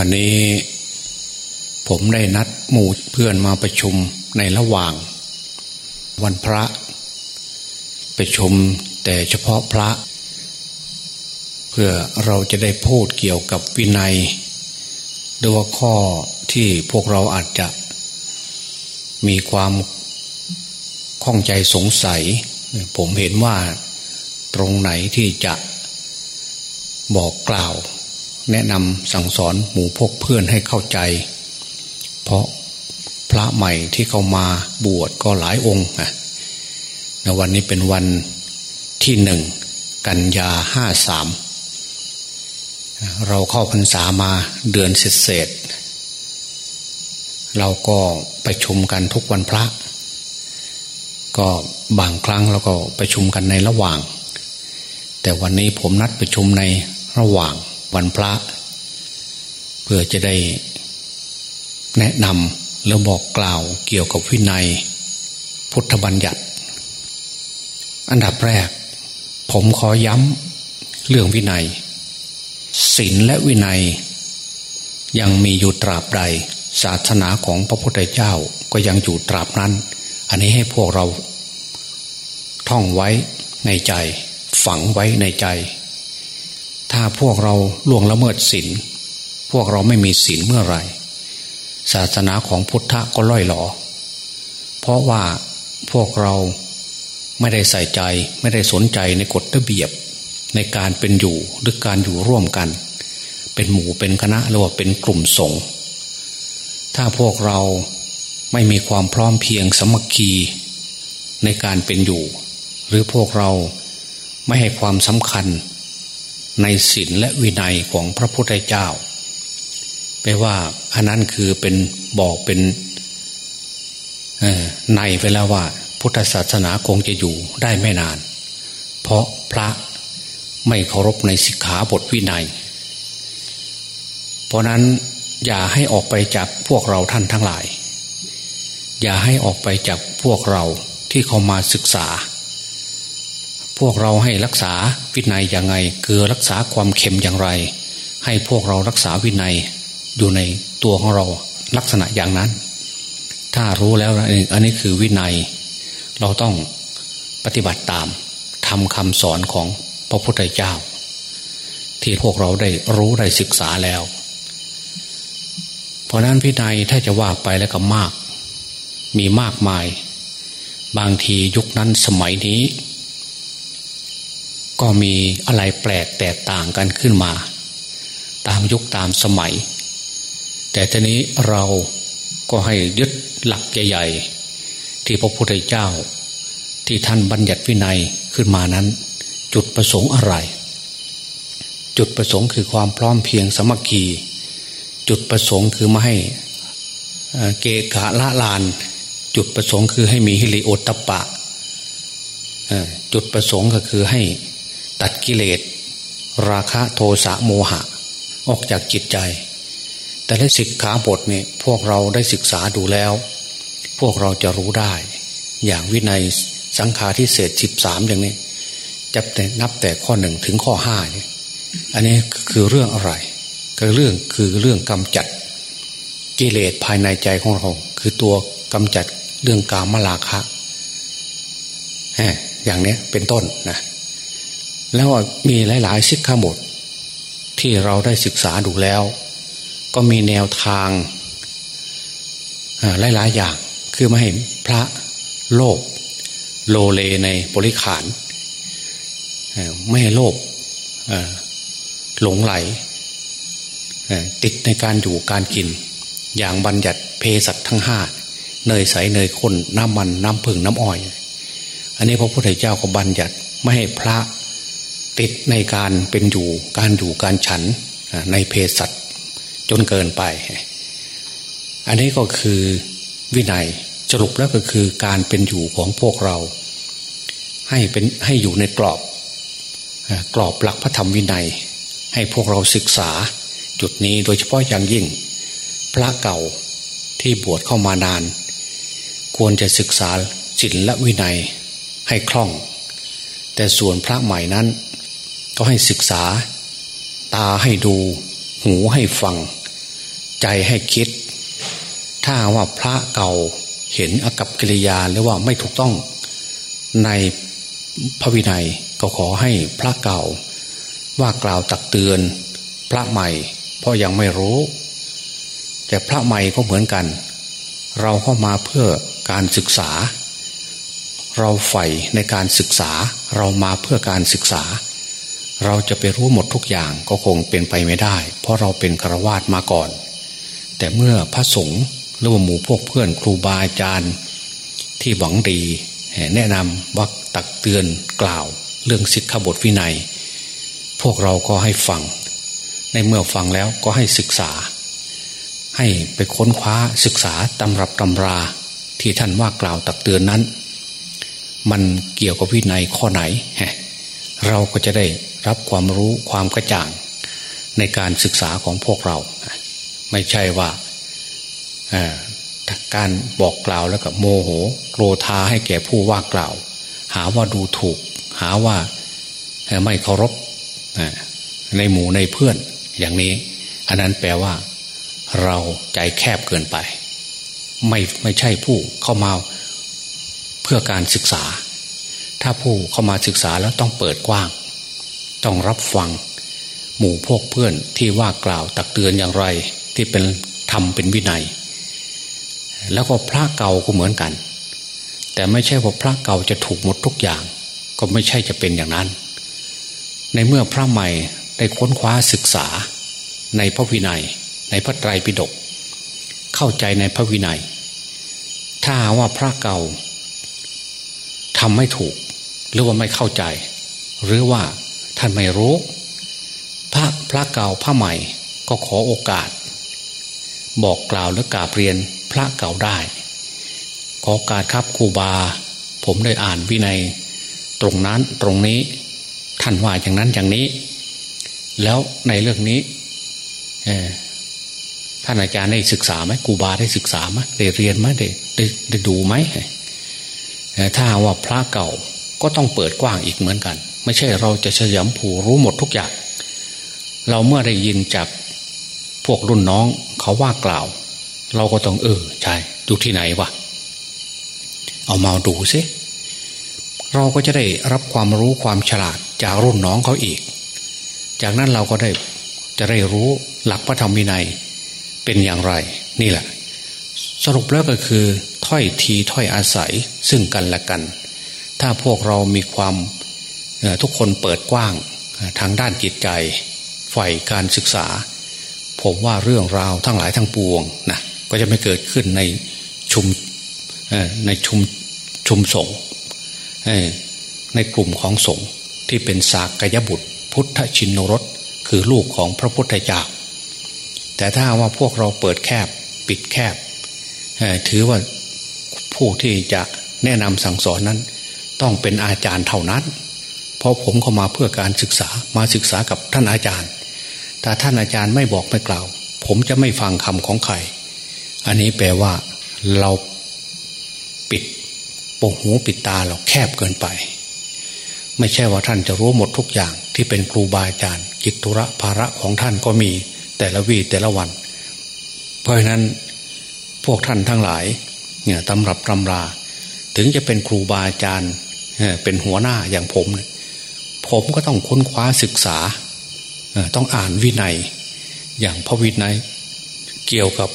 วันนี้ผมได้นัดหมู่เพื่อนมาประชุมในระหว่าง วันพระประชุมแต่เฉพาะพระ เพื่อเราจะได้พูดเกี่ยวกับวินัยหรือว่าข้อที่พวกเราอาจจะ มีความข้องใจสงสัย ผมเห็นว่าตรงไหนที่จะบอกกล่าว แนะนำสั่งสอนหมู่พกเพื่อนให้เข้าใจ เพราะพระใหม่ที่เข้ามาบวชก็หลายองค์นะวันนี้เป็นวันที่หนึ่งกันยาห้าสามเราเข้าพรรษามาเดือนเศษเราก็ไปชุมกันทุกวันพระ ก็บางครั้งเราก็ไปชุมกันในระหว่าง แต่วันนี้ผมนัดประชุมในระหว่าง วันพระ เพื่อจะได้แนะนำแล้วบอกกล่าวเกี่ยวกับวินัย พุทธบัญญัติ อันดับแรก ผมขอย้ำเรื่องวินัยศีลและวินัย ยังมีอยู่ตราบใด ศาสนาของพระพุทธเจ้าก็ยังอยู่ตราบนั้น อันนี้ให้พวกเรา ท่องไว้ในใจ ฝังไว้ในใจ ถ้าพวกเราล่วงละเมิดศีลพวกเราไม่มีศีลเมื่อไรศาสนาของพุทธะก็ล่อยหลอ เพราะว่าพวกเราไม่ได้ใส่ใจไม่ได้สนใจในกฎระเบียบ ในการเป็นอยู่หรือการอยู่ร่วมกัน เป็นหมู่เป็นคณะหรือว่าเป็นกลุ่มสงฆ์ถ้าพวกเราไม่มีความพร้อมเพียงสมัคคีในการเป็นอยู่ หรือพวกเราไม่ให้ความสำคัญ ในศีลและวินัยของพระพุทธเจ้าแปลว่าอันนั้นคือเป็นบอกเป็นในไปแล้วว่า พุทธศาสนาคงจะอยู่ได้ไม่นาน เพราะพระไม่เคารพในสิกขาบทวินัย เพราะนั้นอย่าให้ออกไปจากพวกเราท่านทั้งหลาย อย่าให้ออกไปจากพวกเราที่เขามาศึกษา พวกเราให้รักษาวินัยอย่างไรคือรักษาความเข็มอย่างไร ให้พวกเรารักษาวินัยอยู่ในตัวของเราลักษณะอย่างนั้น ถ้ารู้แล้วอันนี้คือวินัย เราต้องปฏิบัติตามทำคำสอนของพระพุทธเจ้า ที่พวกเราได้รู้ได้ศึกษาแล้ว เพราะนั้นพินัยถ้าจะว่าไปแล้วก็มาก มีมากมาย บางทียุคนั้นสมัยนี้ ก็มีอะไรแปลกแตกต่างกันขึ้นมา ตามยุคตามสมัย แต่ทีนี้เราก็ให้ยึดหลักใหญ่ๆที่พระพุทธเจ้า ที่ท่านบัญญัติวินัยขึ้นมานั้น จุดประสงค์อะไร จุดประสงค์คือความพร้อมเพียงสมัคคีจุดประสงค์คือไม่ให้เกกะละลาน จุดประสงค์คือให้มีฮิริโอตตะปะจุดประสงค์ก็คือให้ ตัดกิเลสราคะโทสะโมหะ ออกจากจิตใจ แต่ในสิกขาบทเนี่ยพวกเราได้ศึกษาดูแล้ว พวกเราจะรู้ได้ อย่างวินัยสังฆาทิเศษสิบสามอย่างนี้จะนับแต่ข้อหนึ่งถึงข้อห้าเนี่ยอันนี้คือเรื่องอะไร ก็เรื่องคือเรื่องกำจัดกิเลสภายในใจของเรา คือตัวกำจัดเรื่องกามลาคะอย่างนี้เป็นต้นนะ แล้วมีหลาย ๆ สิกขาบทที่เราได้ศึกษาดูแล้ว ก็มีแนวทางหลาย ๆ อย่างคือไม่ให้พระโลภโลเลในบริขารไม่ให้โลภหลงไหลติดในการอยู่การกิน อย่างบัญญัติเพสัตทั้งห้าเนยใสเนยข้นน้ำมันน้ำผึ้งน้ำอ้อย อันนี้พระพุทธเจ้าก็บัญญัติไม่ให้พระ ติดในการเป็นอยู่การอยู่การฉันในเพศสัตว์จนเกินไป อันนี้ก็คือวินัยสรุปแล้วก็คือการเป็นอยู่ของพวกเรา ให้เป็นให้อยู่ในกรอบกรอบหลักพระธรรมวินัย ให้พวกเราศึกษาจุดนี้โดยเฉพาะอย่างยิ่ง พระเก่าที่บวชเข้ามานาน ควรจะศึกษาศีลและวินัยให้คล่อง แต่ส่วนพระใหม่นั้น ก็ให้ศึกษา ตาให้ดู หูให้ฟัง ใจให้คิด ถ้าว่าพระเก่าเห็นอากับกิริยาหรือว่าไม่ถูกต้องในพระวินัยก็ขอให้พระเก่า ว่ากล่าวตักเตือนพระใหม่ เพราะยังไม่รู้ แต่พระใหม่ก็เหมือนกัน เราเข้ามาเพื่อการศึกษา เราใฝ่ในการศึกษา เรามาเพื่อการศึกษา เราจะไปรู้หมดทุกอย่างก็คงเป็นไปไม่ได้ เพราะเราเป็นฆราวาสมาก่อน แต่เมื่อพระสงฆ์หรือว่าหมู่พวกเพื่อนครูบาอาจารย์ที่หวังดีแนะนำว่าตักเตือนกล่าว เรื่องสิกขาบทวินัย พวกเราก็ให้ฟัง ในเมื่อฟังแล้วก็ให้ศึกษา ให้ไปค้นคว้าศึกษาตำรับตำราที่ท่านว่ากล่าวตักเตือนนั้น มันเกี่ยวกับวินัยข้อไหน เราก็จะได้ รับความรู้ความกระจ่างในการศึกษาของพวกเรา ไม่ใช่ว่าการบอกกล่าวแล้วกับโมโหโกรธาให้แก่ผู้ว่ากล่าว หาว่าดูถูก หาว่าไม่เคารพในหมู่ในเพื่อนอย่างนี้ อันนั้นแปลว่า เราใจแคบเกินไป ไม่ไม่ใช่ผู้เข้ามาเพื่อการศึกษา ถ้าผู้เข้ามาศึกษาแล้วต้องเปิดกว้าง ต้องรับฟัง หมู่พวกเพื่อนที่ว่ากล่าวตักเตือนอย่างไร ที่เป็นทำเป็นวินัย แล้วก็พระเก่าก็เหมือนกัน แต่ไม่ใช่ว่าพระเก่าจะถูกหมดทุกอย่าง ก็ไม่ใช่จะเป็นอย่างนั้น ในเมื่อพระใหม่ได้ค้นคว้าศึกษา ในพระวินัย ในพระไตรปิฎกเข้าใจในพระวินัย ถ้าว่าพระเก่าทำไม่ถูก หรือว่าไม่เข้าใจ หรือว่า ท่านไม่รู้ พระพระเก่าพระใหม่ก็ขอโอกาส บอกกล่าวหรือกาบเรียนพระเก่าได้ ขอการครับครูบา ผมได้อ่านวินัย ตรงนั้นตรงนี้ ท่านว่าอย่างนั้นอย่างนี้ แล้วในเรื่องนี้ท่านอาจารย์ได้ศึกษาไหมครูบาได้ศึกษาไหมได้เรียนไหมได้ได้ได้ดูไหมถ้าว่าพระเก่าก็ต้องเปิดกว้างอีกเหมือนกัน ไม่ใช่เราจะเฉยำผูรู้หมดทุกอย่าง เราเมื่อได้ยินจากพวกรุ่นน้องเขาว่ากล่าว เราก็ต้องเออใช่ดูที่ไหนวะเอามาดูซิเราก็จะได้รับความรู้ความฉลาดจากรุ่นน้องเขาอีก จากนั้นเราก็ได้จะได้รู้หลักพระธรรมวินัยเป็นอย่างไร นี่แหละ สรุปแล้วก็คือ ถ้อยทีถ้อยอาศัยซึ่งกันและกัน ถ้าพวกเรามีความ ทุกคนเปิดกว้างทางด้านจิตใจใฝ่การศึกษา ผมว่าเรื่องราวทั้งหลายทั้งปวงนะก็จะไม่เกิดขึ้นในชุมในชุมชุมสงในกลุ่มของสงฆ์ที่เป็นสากยบุตร พุทธชินนรสคือลูกของพระพุทธเจ้าแต่ถ้าว่าพวกเราเปิดแคบปิดแคบถือว่าผู้ที่จะแนะนำสั่งสอนนั้น ต้องเป็นอาจารย์เท่านั้น ราะผมเข้ามาเพื่อการศึกษามาศึกษากับท่านอาจารย์ แต่ท่านอาจารย์ไม่บอกไม่กล่าว ผมจะไม่ฟังคำของใคร อันนี้แปลว่า เราปิดปกหูปิดตาเราแคบเกินไป ไม่ใช่ว่าท่านจะรู้หมดทุกอย่างที่เป็นครูบาอาจารย์ กิจธุระภาระของท่านก็มีแต่ละวีแต่ละวัน เพราะฉะนั้นพวกท่านทั้งหลายเนี่ยตำรับตำรา ถึงจะเป็นครูบาอาจารย์เป็นหัวหน้าอย่างผมเนี่ย ผมก็ต้องค้นคว้าศึกษา ต้องอ่านวินัย อย่างพระวินัยเกี่ยวกับ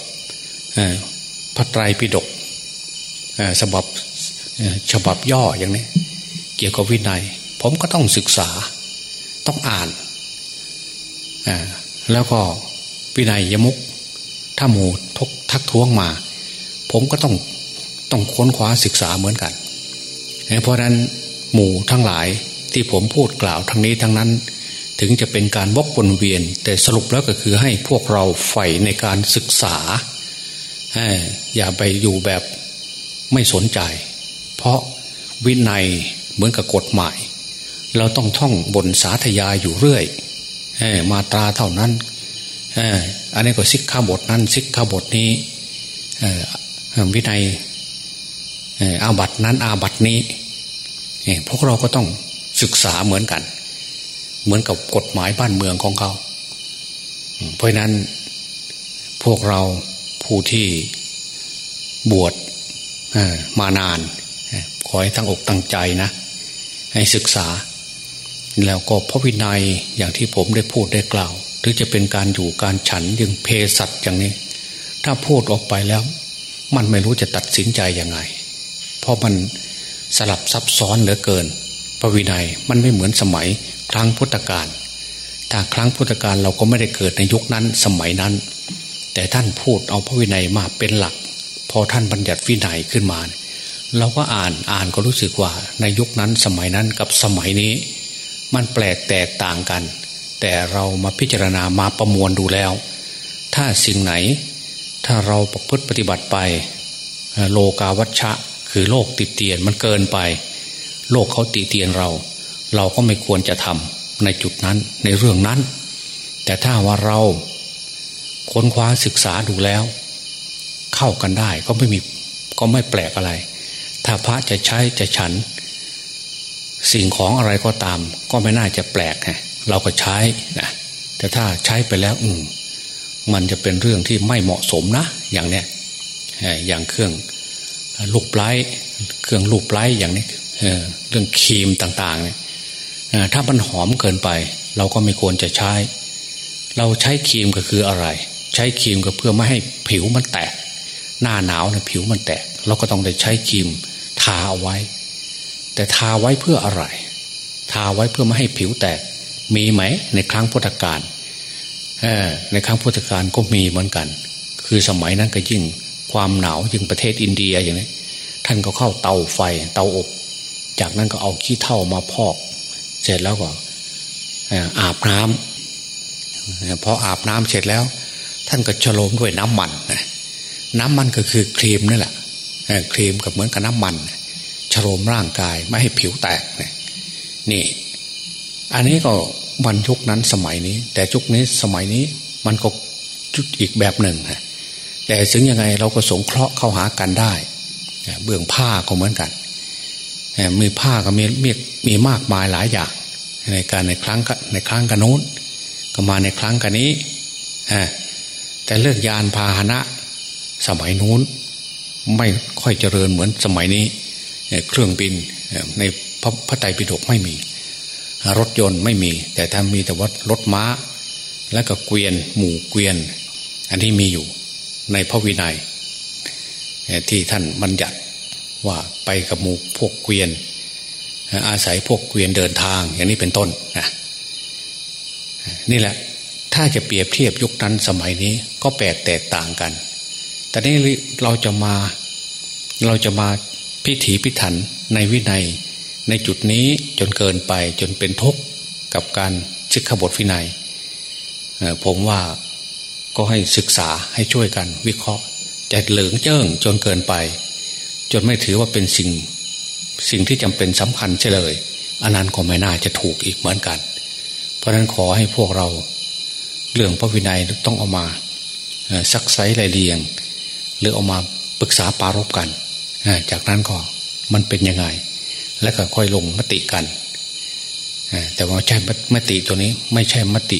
พระไตรปิฎกฉบับฉบับย่ออย่างนี้ เกี่ยวกับวินัย ผมก็ต้องศึกษาต้องอ่าน แล้วก็วินัยยมุกถ้าหมูทกทักท้วงมา ผมก็ต้องต้องค้นคว้าศึกษาเหมือนกัน เพราะนั้นหมู่ทั้งหลาย ที่ผมพูดกล่าวทั้งนี้ทั้งนั้น ถึงจะเป็นการวกวนเวียน แต่สรุปแล้วก็คือให้พวกเราใฝ่ในการศึกษา อย่าไปอยู่แบบไม่สนใจ เพราะวินัยเหมือนกับกฎหมาย เราต้องท่องบนสาธยายอยู่เรื่อยมาตราเท่านั้นอันนี้ก็ซิกข้าบทนั้นซิกข้าบทนี้วินัยอาบัตนั้นอาบัตนี้พวกเราก็ต้อง ศึกษาเหมือนกัน เหมือนกับกฎหมายบ้านเมืองของเขา เพราะนั้นพวกเราผู้ที่บวชมานาน ขอให้ตั้งอกตั้งใจนะ ให้ศึกษา แล้วก็พระวินัยอย่างที่ผมได้พูดได้กล่าวหรือจะเป็นการอยู่การฉันยังเพสัตอย่างนี้ ถ้าพูดออกไปแล้ว มันไม่รู้จะตัดสินใจยังไง เพราะมันสลับซับซ้อนเหลือเกิน พระวินัยมันไม่เหมือนสมัยครั้งพุทธกาลถ้าครั้งพุทธกาลเราก็ไม่ได้เกิดในยุคนั้นสมัยนั้น แต่ท่านพูดเอาพระวินัยมาเป็นหลัก พอท่านบัญญัติวินัยขึ้นมา เราก็อ่านอ่านก็รู้สึกว่าในยุคนั้นสมัยนั้นกับสมัยนี้ มันแปลกแตกต่างกัน แต่เรามาพิจารณามาประมวลดูแล้ว ถ้าสิ่งไหน ถ้าเราประพฤติปฏิบัติไป โลกาวัชชะ คือโลกติดเตียนมันเกินไป โลกเขาติเตียนเรา เราก็ไม่ควรจะทำในจุดนั้นในเรื่องนั้น แต่ถ้าว่าเราค้นคว้าศึกษาดูแล้ว เข้ากันได้ก็ไม่มีก็ไม่แปลกอะไร ถ้าพระจะใช้จะฉัน สิ่งของอะไรก็ตาม ก็ไม่น่าจะแปลกไงเราก็ใช้นะแต่ถ้าใช้ไปแล้วอืมมันจะเป็นเรื่องที่ไม่เหมาะสมนะ อย่างเนี้ยอย่างเครื่องลูกไล้เครื่องลูกไล้อย่างนี้ เรื่องครีมต่างๆเนี่ยถ้ามันหอมเกินไป เราก็ไม่ควรจะใช้ เราใช้ครีมก็คืออะไร ใช้ครีมก็เพื่อไม่ให้ผิวมันแตก หน้าหนาวเนี่ยผิวมันแตก เราก็ต้องได้ใช้ครีมทาเอาไว้ แต่ทาไว้เพื่ออะไร ทาไว้เพื่อไม่ให้ผิวแตก มีไหมในครั้งพุทธกาลในครั้งพุทธกาลก็มีเหมือนกัน คือสมัยนั้นก็ยิ่งความหนาวยิ่งประเทศอินเดียอย่างนี้ท่านก็เข้าเตาไฟเตาอบ จากนั้นก็เอาขี้เถ้ามาพอก เสร็จแล้วก็อาบน้ำพออาบน้ำเสร็จแล้ว ท่านก็ฉโลมด้วยน้ำมันน้ำมันก็คือครีมนั่นแหละครีมกับเหมือนกับน้ำมันฉโลมร่างกายไม่ให้ผิวแตกนี่ อันนี้ก็วันยุคนั้นสมัยนี้ แต่ยุคนี้สมัยนี้มันก็จุดอีกแบบหนึ่งแต่ถึงยังไงเราก็สงเคราะห์เข้าหากันได้เบื้องผ้าก็เหมือนกัน มีผ้าก็มีมีมีมากมายหลายอย่างในการในครั้งในครั้งกันโน้นก็มาในครั้งกันนี้แต่เรื่องยานพาหนะสมัยนู้น ไม่ค่อยเจริญเหมือนสมัยนี้ เครื่องบินในพระพระไตรปิฎกไม่มี รถยนต์ไม่มี แต่ถ้ามีแต่ว่ารถม้า และก็เกวียนหมู่เกวียน อันนี้มีอยู่ในพระวินัยที่ท่านบัญญัติ ว่าไปกับหมู่พวกเกวียน อาศัยพวกเกวียนเดินทางอย่างนี้เป็นต้นนะนี่แหละ ถ้าจะเปรียบเทียบยุคนั้นสมัยนี้ก็แปลกแตกต่างกัน แต่นี้เราจะมาเราจะมาพิถีพิถันในวินัย ในจุดนี้จนเกินไปจนเป็นทุกข์กับการศึกขบทวินัยผมว่าก็ให้ศึกษาให้ช่วยกันวิเคราะห์จะเหลืองเจิ้งจนเกินไป จนไม่ถือว่าเป็นสิ่งสิ่งที่จำเป็นสำคัญเฉลยอันนั้นก็ไม่น่าจะถูกอีกเหมือนกัน เพราะนั้นขอให้พวกเราเรื่องพระวินัยต้องเอามาซักไซรายเรียง หรือเอามาปรึกษาปารบกัน จากนั้นก็มันเป็นยังไง แล้วก็ค่อยลงมติกันแต่ว่าใช่มติตัวนี้ไม่ใช่มติ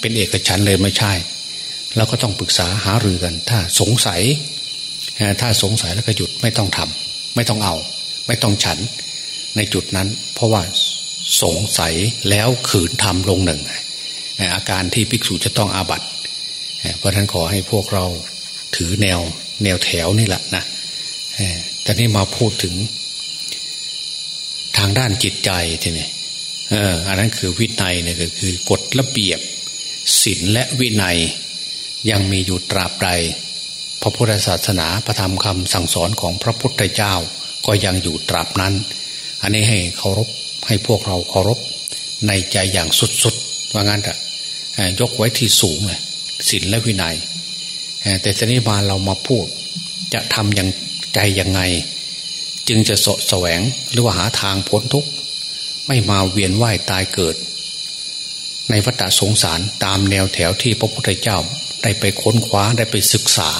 เป็นเอกฉันเลยไม่ใช่ เราก็ต้องปรึกษาหารือกัน ถ้าสงสัย ถ้าสงสัยแล้วก็หยุดไม่ต้องทำไม่ต้องเอา ไม่ต้องฉัน ในจุดนั้น เพราะว่าสงสัยแล้วขืนทำลงหนึ่งอาการที่ภิกษุจะต้องอาบัตเพราะฉะนั้นขอให้พวกเราถือแนวแนวแถวนี่แหละนะแต่นี่มาพูดถึง ทางด้านจิตใจทีนี้เอออันนั้นคือวินัยเนี่ยก็คือกฎระเบียบศีลและวินัยยังมีอยู่ตราบใด พระพุทธศาสนาพระธรรมคำสั่งสอนของพระพุทธเจ้า ก็ยังอยู่ตราบนั้น อันนี้ให้เคารพให้พวกเราเคารพในใจอย่างสุดๆว่างั้นอะยกไว้ที่สูงเลยศีลและวินัย แต่ตอนนี้มาเรามาพูด จะทำอย่างใจยังไง จึงจะสะแสวงหรือว่าหาทางพ้นทุกข์ไม่มาเวียนว่ายตายเกิด ในวัฏสงสารตามแนวแถวที่พระพุทธเจ้าได้ไปค้นคว้าได้ไปศึกษา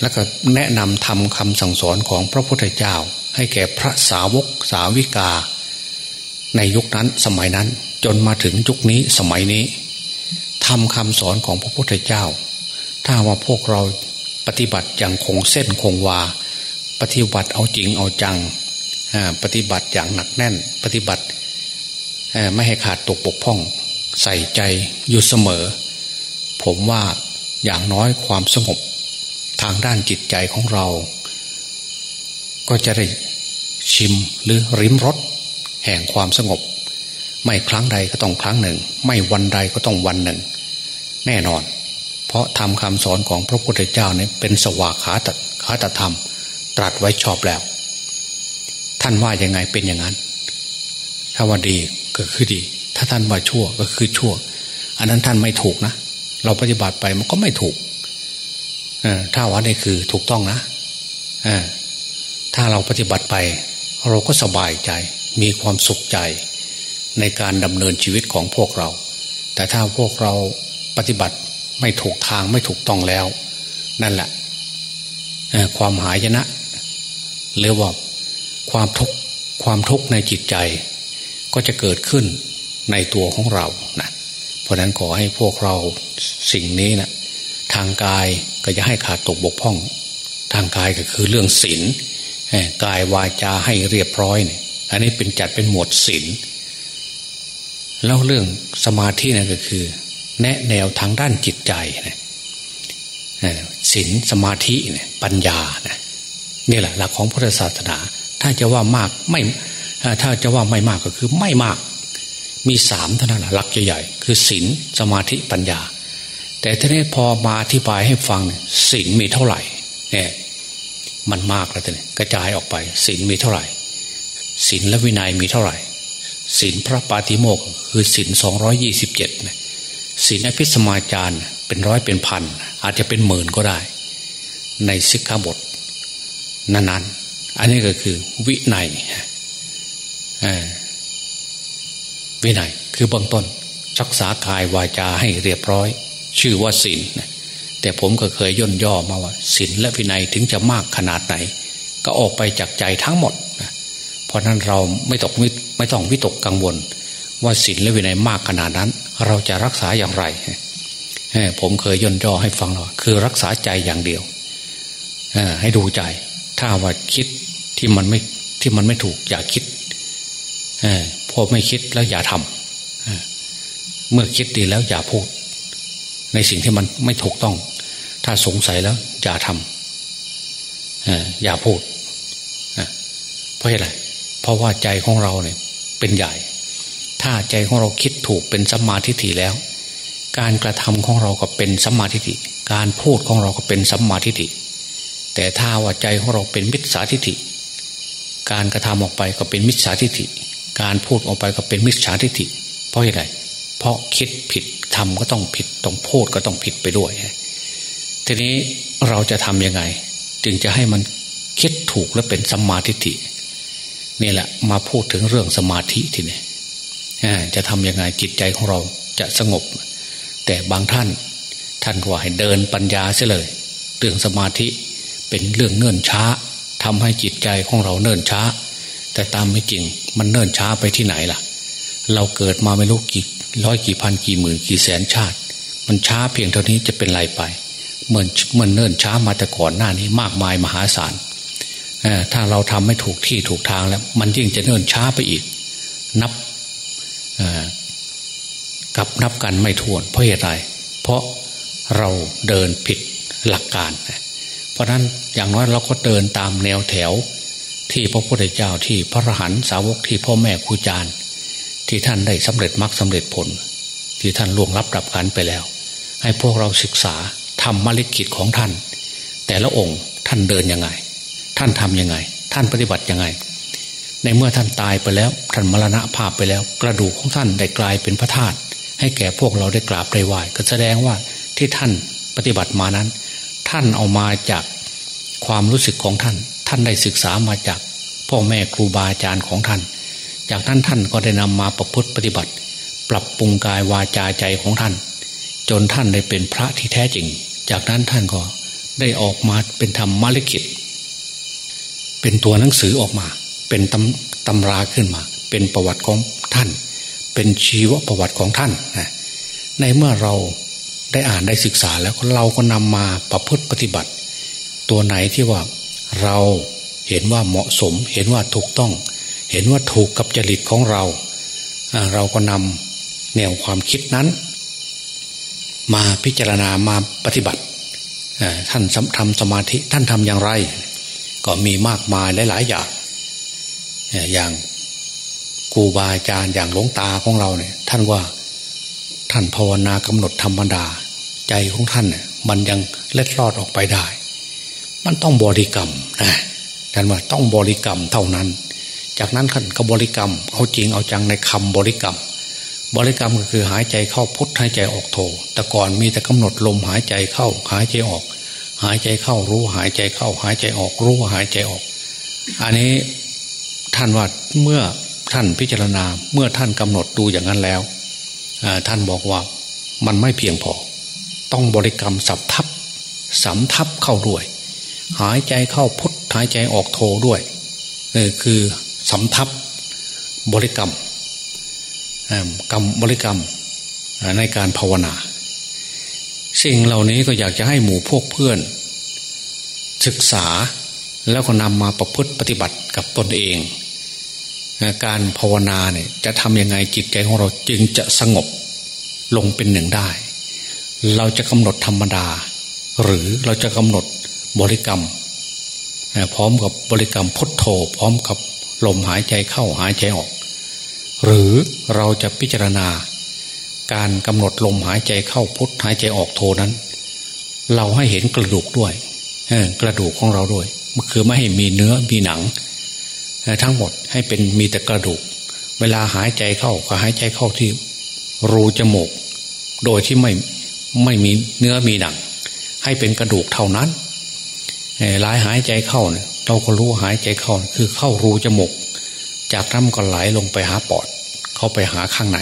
แล้วก็แนะนำทำคำสั่งสอนของพระพุทธเจ้า ให้แก่พระสาวกสาวิกา ในยุคนั้นสมัยนั้นจนมาถึงยุคนี้สมัยนี้ทำคำสอนของพระพุทธเจ้า ถ้าว่าพวกเราปฏิบัติอย่างคงเส้นคงวา ปฏิบัติเอาจริงเอาจังปฏิบัติอย่างหนักแน่น ปฏิบัติไม่ให้ขาดตกปกพ่อง ใส่ใจอยู่เสมอ ผมว่าอย่างน้อยความสงบ ทางด้านจิตใจของเรา ก็จะได้ชิมหรือริมรสแห่งความสงบ ไม่ครั้งใดก็ต้องครั้งหนึ่ง ไม่วันใดก็ต้องวันหนึ่ง แน่นอน เพราะทำคำสอนของพระพุทธเจ้าเนี่ยเป็นสวากขาตขาตธรรม ตรัสไว้ชอบแล้ว ท่านว่ายังไงเป็นอย่างนั้น ถ้าว่าดีก็คือดี ถ้าท่านว่าชั่วก็คือชั่ว อันนั้นท่านไม่ถูกนะ เราปฏิบัติไปมันก็ไม่ถูก ถ้าว่านี่คือถูกต้องนะถ้าเราปฏิบัติไป เราก็สบายใจ มีความสุขใจ ในการดำเนินชีวิตของพวกเรา แต่ถ้าพวกเราปฏิบัติไม่ถูกทางไม่ถูกต้องแล้ว นั่นแหละความหายนะ หรือว่าความทุกข์ความทุกข์ในจิตใจ ก็จะเกิดขึ้นในตัวของเรานะเพราะนั้นขอให้พวกเราสิ่งนี้นะทางกาย ก็จะให้ขาดตกบกพร่อง ทางกายก็คือเรื่องศีลกายวาจาให้เรียบร้อยเนี่ยอันนี้เป็นจัดเป็นหมวดศีลแล้วเรื่องสมาธินั่นก็คือ แนะแนวทางด้านจิตใจนะศีลสมาธิเนี่ยปัญญานะนี่แหละหลักของพุทธศาสนา ถ้าจะว่ามากไม่ถ้าจะว่าไม่มากก็คือไม่มาก มีสามเท่านั้นะหลักใหญ่ๆคือศีลสมาธิปัญญา แต่ทีนี้พอมาอธิบายให้ฟังศีลมีเท่าไหร่เนี่ยมันมากแล้วทีนี้กระจายออกไปศีลมีเท่าไหร่ศีลและวินัยมีเท่าไหร่ศีลพระปาติโมกคือศีลสองร้อยี่สิบเจ็ดศีลอภิสมาจารเป็นร้อยเป็นพัน อาจจะเป็นหมื่นก็ได้ ในสิกขาบทนั้นๆ อันนี้ก็คือวินัยวินัยคือเบื้องต้นรักษากายวาจาให้เรียบร้อย ชื่อว่าศีลแต่ผมก็เคยย่นย่อมาว่าศีลและวินัยถึงจะมากขนาดไหน ก็ออกไปจากใจทั้งหมดนะเพราะนั้นเราไม่ตกไม่ต้องวิตกกังวล ว่าศีลและวินัยมากขนาดนั้น เราจะรักษาอย่างไรผมเคยย่นย่อให้ฟังว่าคือรักษาใจอย่างเดียวให้ดูใจ ถ้าว่าคิดที่มันไม่ที่มันไม่ถูกอย่าคิดพอไม่คิดแล้วอย่าทำเมื่อคิดดีแล้วอย่าพูด ในสิ่งที่มันไม่ถูกต้อง ถ้าสงสัยแล้วอย่าทำอย่าพูดเพราะอะไรเพราะว่าใจของเราเนี่ย เป็นใหญ่ ถ้าใจของเราคิดถูกเป็นสัมมาทิฏฐิแล้ว การกระทำของเราก็เป็นสัมมาทิฏฐิการพูดของเราก็เป็นสัมมาทิฏฐิแต่ถ้าว่าใจของเราเป็นมิจฉาทิฏฐิการกระทำออกไปก็เป็นมิจฉาทิฏฐิการพูดออกไปก็เป็นมิจฉาทิฏฐิเพราะอะไรเเพราะคิดผิดทำก็ต้องผิดต้องพูดก็ต้องผิดไปด้วย ทีนี้เราจะทำยังไง จึงจะให้มันคิดถูกและเป็นสัมมาทิฏฐินี่แหละ มาพูดถึงเรื่องสมาธิทีนี้จะทำยังไงจิตใจของเราจะสงบ แต่บางท่าน ท่านว่าให้เดินปัญญาเสียเลย เรื่องสมาธิเป็นเรื่องเนิ่นช้าทำให้จิตใจของเราเนิ่นช้า แต่ตามไม่จริงมันเนิ่นช้าไปที่ไหนล่ะ เราเกิดมาไม่รู้กี่ ร้อยกี่พันกี่หมื่นกี่แสนชาติ มันช้าเพียงเท่านี้จะเป็นไรไปเหมือนเหมือนเนิ่นช้ามาแต่ก่อนหน้านี้มากมายมหาศาลถ้าเราทำไม่ถูกที่ถูกทางแล้ว มันยิ่งจะเนิ่นช้าไปอีก นับกับนับกันไม่ทวน เพราะเหตุไรเพราะเราเดินผิดหลักการ เพราะนั้นอย่างน้อยเราก็เดินตามแนวแถว ที่พระพุทธเจ้าที่พระรหันสาวกที่พ่อแม่ครูอาจารย์ ที่ท่านได้สำเร็จมรรคสาเร็จผล ที่ท่านล่วงรับดับกันไปแล้ว ให้พวกเราศึกษาทำมรรคกิจของท่าน แต่ละองค์ท่านเดินยังไง ท่านทํำยังไง ท่านปฏิบัติยังไง ในเมื่อท่านตายไปแล้ว ท่านมรณะภาพไปแล้ว กระดูกของท่านได้กลายเป็นพระธาตุให้แก่พวกเราได้กราบได้ไหว้ก็แสดงว่าที่ท่านปฏิบัติมานั้น ท่านเอามาจากความรู้สึกของท่าน ท่านได้ศึกษามาจากพ่อแม่ครูบาอาจารย์ของท่าน จากนั้นท่านก็ได้นำมาประพฤติปฏิบัติ ปรับปรุงกายวาจาใจของท่าน จนท่านได้เป็นพระที่แท้จริง จากนั้นท่านก็ได้ออกมาเป็นธรรมมรลิกิตเป็นตัวหนังสือออกมา เป็นตำตำราขึ้นมา เป็นประวัติของท่าน เป็นชีวประวัติของท่านนะในเมื่อเราได้อ่านได้ศึกษาแล้วเราก็นำมาประพฤติปฏิบัติ ตัวไหนที่ว่าเราเห็นว่าเหมาะสมเห็นว่าถูกต้อง เห็นว่าถูกกับจริตของเรา เราก็นำแนวความคิดนั้น มาพิจารณามาปฏิบัติ ท่านทำสมาธิท่านทำอย่างไร ก็มีมากมายหลาย ๆ อย่างอย่างครูบาอาจารย์อย่างหลวงตาของเราเนี่ย ท่านว่าท่านภาวนากำหนดธรรมดา ใจของท่านเนี่ยมันยังเล็ดลอดออกไปได้ มันต้องบริกรรมนะท่านว่าต้องบริกรรมเท่านั้น จากนั้นท่านก็บริกรรม เอาจริงเอาจังในคำบริกรรม บริกรรมก็คือหายใจเข้าพุทหายใจออกโทแต่ก่อนมีแต่กำหนดลมหายใจเข้า หายใจออก หายใจเข้ารู้หายใจเข้า หายใจออกรู้หายใจออก อันนี้ท่านว่าเมื่อท่านพิจารณาเมื่อท่านกำหนดดูอย่างนั้นแล้วท่านบอกว่ามันไม่เพียงพอ ต้องบริกรรมสับทับสำทับเข้าด้วย หายใจเข้าพุทหายใจออกโทด้วยนี่คือ สำทับบริกรรมกรรมบริกรรมในการภาวนา สิ่งเหล่านี้ก็อยากจะให้หมู่พวกเพื่อน ศึกษาแล้วก็นำมาประพฤติปฏิบัติกับตนเอง การภาวนาเนี่ยจะทำยังไงจิตใจของเราจึงจะสงบลงเป็นหนึ่งได้ เราจะกำหนดธรรมดา หรือเราจะกำหนดบริกรรม พร้อมกับบริกรรมพุทโธพร้อมกับ ลมหายใจเข้าหายใจออก หรือเราจะพิจารณา การกำหนดลมหายใจเข้าพุทหายใจออกโทนั้น เราให้เห็นกระดูกด้วยกระดูกของเราด้วยคือไม่ให้มีเนื้อมีหนัง ทั้งหมดให้เป็นมีแต่กระดูก เวลาหายใจเข้าก็หายใจเข้าที่รูจมูก โดยที่ไม่ไม่มีเนื้อมีหนัง ให้เป็นกระดูกเท่านั้นหลายหายใจเข้าเนี่ย เราก็รู้หายใจเข้าคือเข้ารูจมูก จากนั้นก็ไหลลงไปหาปอด เข้าไปหาข้างใน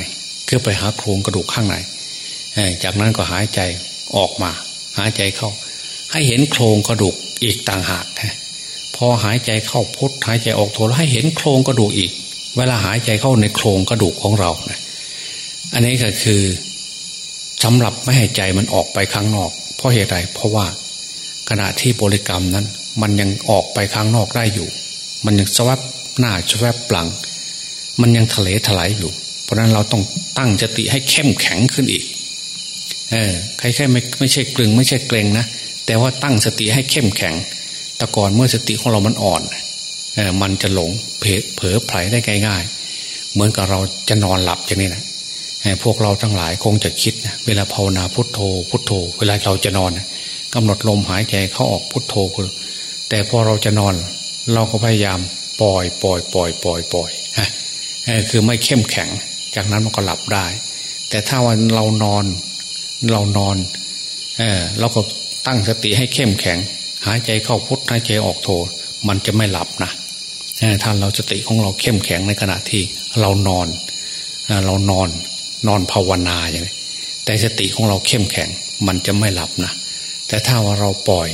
คือไปหาโครงกระดูกข้างในจากนั้นก็หายใจออกมา หายใจเข้า ให้เห็นโครงกระดูกอีกต่างหากพอหายใจเข้าพุทหายใจออกโทให้เห็นโครงกระดูกอีก เวลาหายใจเข้าในโครงกระดูกของเรานะอันนี้ก็คือสำหรับไม่ให้ใจมันออกไปข้างนอก เพราะเหตุใดเพราะว่าขณะที่บริกรรมนั้น มันยังออกไปข้างนอกได้อยู่ มันยังสวับหน้าสวับปลัง มันยังทะเลถลายอยู่ เพราะนั้นเราต้องตั้งสติให้เข้มแข็งขึ้นอีก เออใครแค่ไม่ไม่ใช่กลึงไม่ใช่เกรงนะแต่ว่าตั้งสติให้เข้มแข็ง แต่ก่อนเมื่อสติของเรามันอ่อนมันจะหลงเผลอไผลได้ง่าย ๆ เหมือนกับเราจะนอนหลับอย่างนี้นะพวกเราทั้งหลายคงจะคิดนะเวลาภาวนาพุทโธ พุทโธ เวลาเราจะนอนกำหนดลมหายใจเข้าออกพุทโธ แต่พอเราจะนอน เราก็พยายามปล่อยปล่อยปล่อยปล่อยปล่อยฮะคือไม่เข้มแข็ง จากนั้นมันก็หลับได้ แต่ถ้าวันเรานอน เรานอนเออเราก็ตั้งสติให้เข้มแข็ง หายใจเข้าพุทหายใจออกโทมันจะไม่หลับนะถ้าเราสติของเราเข้มแข็งในขณะที่เรานอนเรานอนนอนภาวนาอย่างนี้แต่สติของเราเข้มแข็ง มันจะไม่หลับนะแต่ถ้าว่าเราปล่อย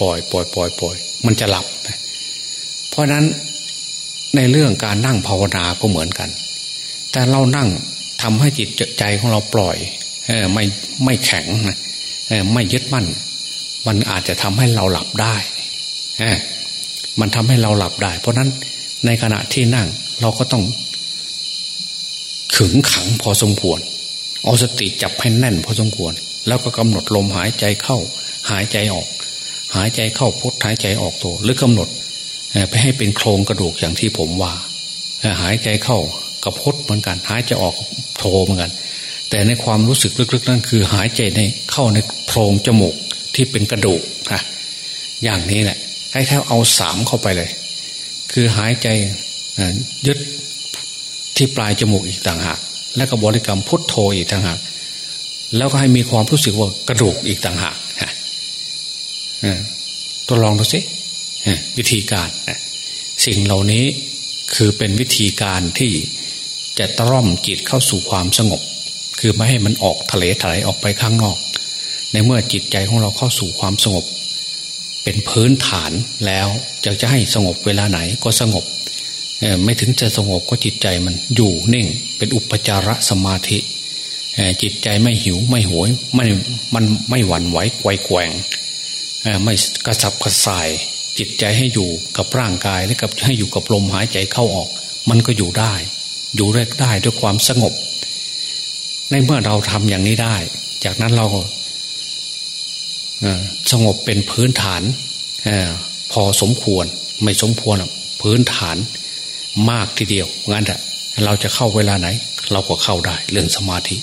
ปล่อยปล่อยปล่อยปล่อย มันจะหลับ เพราะนั้นในเรื่องการนั่งภาวนาก็เหมือนกัน แต่เรานั่งทำให้จิตใจของเราปล่อยไม่ไม่แข็งไม่ยึดมั่น มันอาจจะทำให้เราหลับได้มันทำให้เราหลับได้ เพราะนั้นในขณะที่นั่งเราก็ต้อง ขึงขังพอสมควร เอาสติจับให้แน่นพอสมควร แล้วก็กำหนดลมหายใจเข้า หายใจออก หายใจเข้าพุทหายใจออกตัวหรือกำหนดไปให้เป็นโครงกระดูกอย่างที่ผมว่า หายใจเข้ากับพุทเหมือนกัน หายใจออกโทเหมือนกัน แต่ในความรู้สึกลึกๆนั่นคือ หายใจในเข้าในโพรงจมูกที่เป็นกระดูกนะอย่างนี้แหละให้แค่เอาสามเข้าไปเลย คือหายใจยึดที่ปลายจมูกอีกต่างหากแล้วก็บริกรรมพุทโธอีกต่างหากแล้วก็ให้มีความรู้สึกว่ากระดูกอีกต่างหาก ตัวลองดูสิวิธีการสิ่งเหล่านี้คือเป็นวิธีการที่จะตร่อมจิตเข้าสู่ความสงบ คือไม่ให้มันออกทะเลถลายออกไปข้างนอก ในเมื่อจิตใจของเราเข้าสู่ความสงบ เป็นพื้นฐานแล้วจะจะให้สงบเวลาไหนก็สงบไม่ถึงจะสงบก็จิตใจมันอยู่นิ่ง เป็นอุปจารสมาธิจิตใจไม่หิวไม่หวยไม่มันไม่หวั่นไหวไกวแกว่ง ไม่กระสับกระส่าย จิตใจให้อยู่กับร่างกายและกับให้อยู่กับลมหายใจเข้าออก มันก็อยู่ได้ อยู่ได้ได้ด้วยความสงบ ในเมื่อเราทำอย่างนี้ได้ จากนั้นเราสงบเป็นพื้นฐานพอสมควรไม่สมควรพื้นฐานมากทีเดียวงั้นแหละเราจะเข้าเวลาไหน เราก็เข้าได้ เรื่องสมาธิ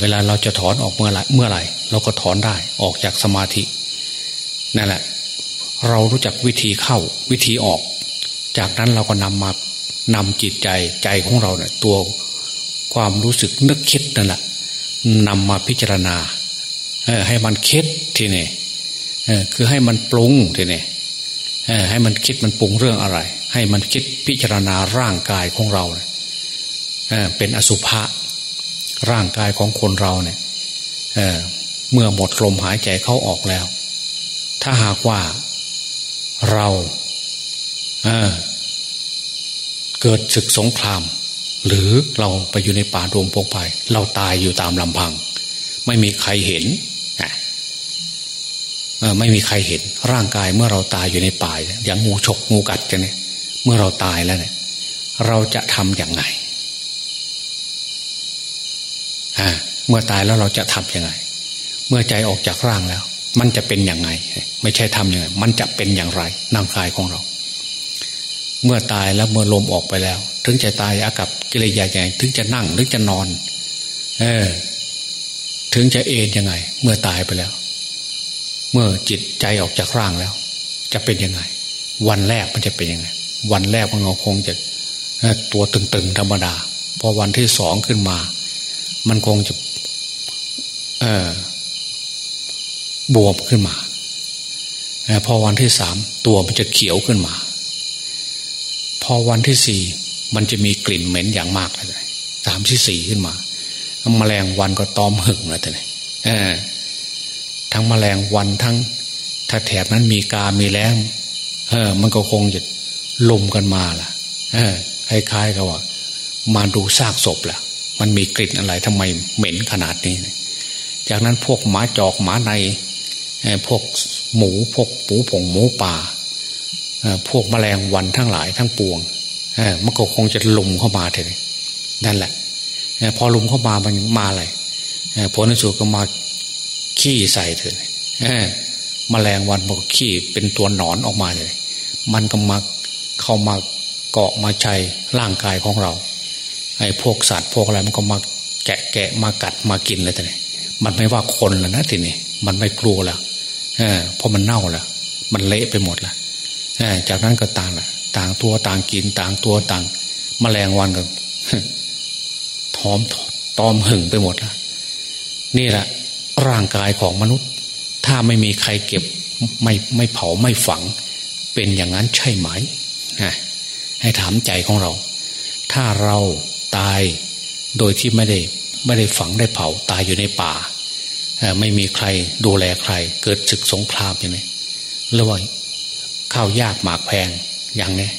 เวลาเราจะถอนออกเมื่อไรเมื่อไรเราก็ถอนได้ออกจากสมาธิ นั่นแหละ เรารู้จักวิธีเข้าวิธีออก จากนั้นเราก็นำมานำจิตใจใจของเราเนี่ยตัวความรู้สึกนึกคิดนั่นแหละนำมาพิจารณาให้มันคิดทีนี่คือให้มันปรุงทีนี่ให้มันคิดมันปรุงเรื่องอะไร ให้มันคิดพิจารณาร่างกายของเราเป็นอสุภะร่างกายของคนเราเนี่ยเเมื่อหมดลมหายใจเข้าออกแล้ว ถ้าหากว่าเราเเกิดศึกสงคราม หรือเราไปอยู่ในป่าดงพงไพ่เราตายอยู่ตามลำพัง ไม่มีใครเห็นไม่มีใครเห็น ร่างกายเมื่อเราตายอยู่ในป่าอย่างงูฉกงูกัดกันเนี่ย เมื่อเราตายแล้วเนี่ย เราจะทำอย่างไงเมื่อตายแล้วเราจะทำยังไง เมื่อใจออกจากร่างแล้ว มันจะเป็นอย่างไง ไม่ใช่ทำอยังไงมันจะเป็นอย่างไรร่างกายของเรา เมื่อตายแล้วเมื่อลมออกไปแล้ว ถึงจะตายอากับกิริยาอย่างถึงจะนั่งถึงจะนอน เออ ถึงจะเอนยังไง เมื่อตายไปแล้ว เมื่อจิตใจออกจากร่างแล้ว จะเป็นยังไง วันแรกมันจะเป็นยังไง วันแรกมันคงจะตัวตึงๆธรรมดา พอวันที่สองขึ้นมา มันคงจะ เออ บวมขึ้นมาพอวันที่สามตัวมันจะเขียวขึ้นมา พอวันที่สี่มันจะมีกลิ่นเหม็นอย่างมากเลยสามที่สี่ขึ้นมาแมลงวันก็ตอมหึงเลยแต่เนี่ยทั้งแมลงวันทั้ง ถ้าแถบนั้นมีกา มีแรงเออ มันก็คงจะลมกันมาล่ะ เออคล้ายๆกับว่า มาดูซากศพแหละมันมีกลิ่นอะไรทำไมเหม็นขนาดนี้ จากนั้นพวกหมาจอกหมาใน พวกหมูพวกปูผงหมูป่าพวกแมลงวันทั้งหลายทั้งปวงมันก็คงจะลุมเข้ามาเถอะนั่นแหละพอลุมเข้ามามันมาอะไรผลในสุดก็มาขี้ใส่เถอะแมลงวันมันก็ขี้เป็นตัวหนอนออกมาเลย มันก็มาเข้ามาเกาะมาใจร่างกายของเราไอ้พวกสัตว์พวกอะไรมันก็มาแกะแกะมากัดมากินเลยแต่เนี่ยมันไม่ว่าคนแล้วนะทีนี้มันไม่กลัวแล้ว เพราะมันเน่าล้วมันเละไปหมดล้วจากนั้นก็ต่างละต่างตัวต่างกินต่างตัวต่างมแมลงวันก็ทอมตอมหึงไปหมดล้วนี่แหละร่างกายของมนุษย์ ถ้าไม่มีใครเก็บไม่ไม่เผาไม่ฝัง เป็นอย่างนั้นใช่ไหมให้ถามใจของเรา ถ้าเราตายโดยที่ไม่ได้ ไม่ได้ฝังได้เผาตายอยู่ในป่า ไม่มีใครดูแลใคร เกิดศึกสงครามอย่างนี้หรือว่าข้าวยากหมากแพงอย่างนี้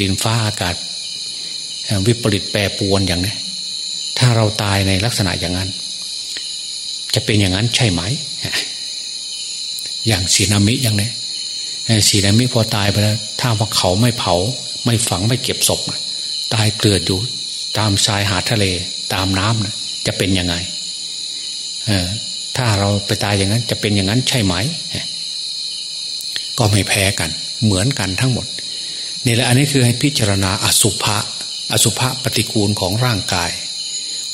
ดินฟ้าอากาศ วิปริตแปรปวนอย่างนี้ถ้าเราตายในลักษณะอย่างนั้น จะเป็นอย่างนั้นใช่ไหม อย่างสีนามิอย่างนี้สีนามิพอตายไปแล้ว ถ้าว่าเขาไม่เผา ไม่ฝังไม่เก็บศพตายเกลือดอยู่ตามชายหาดทะเล ตามน้ำนะจะเป็นยังไง ถ้าเราไปตายอย่างนั้นจะเป็นอย่างนั้นใช่ไหม ก็ไม่แพ้กัน เหมือนกันทั้งหมดนี่แหละอันนี้คือให้พิจารณาอสุภะอสุภะปฏิกูลของร่างกาย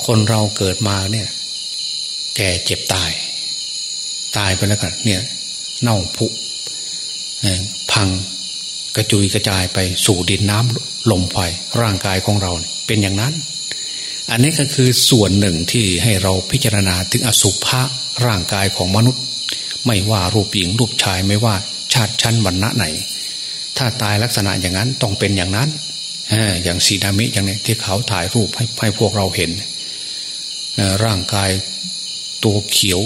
คนเราเกิดมาเนี่ย แก่เจ็บตาย ตายไปแล้วกันเนี่ย เน่าผุพังกระจุยกระจายไปสู่ดินน้ำลมไฟร่างกายของเราเป็นอย่างนั้น อันนี้ก็คือส่วนหนึ่งที่ให้เราพิจารณาถึงอสุภะร่างกายของมนุษย์ ไม่ว่ารูปหญิงรูปชายไม่ว่าชาติชั้นวรรณะไหน ถ้าตายลักษณะอย่างนั้นต้องเป็นอย่างนั้นอย่างสีนามิอย่างนี้ที่เขาถ่ายรูปให้ให้พวกเราเห็น ร่างกายตัวเขียว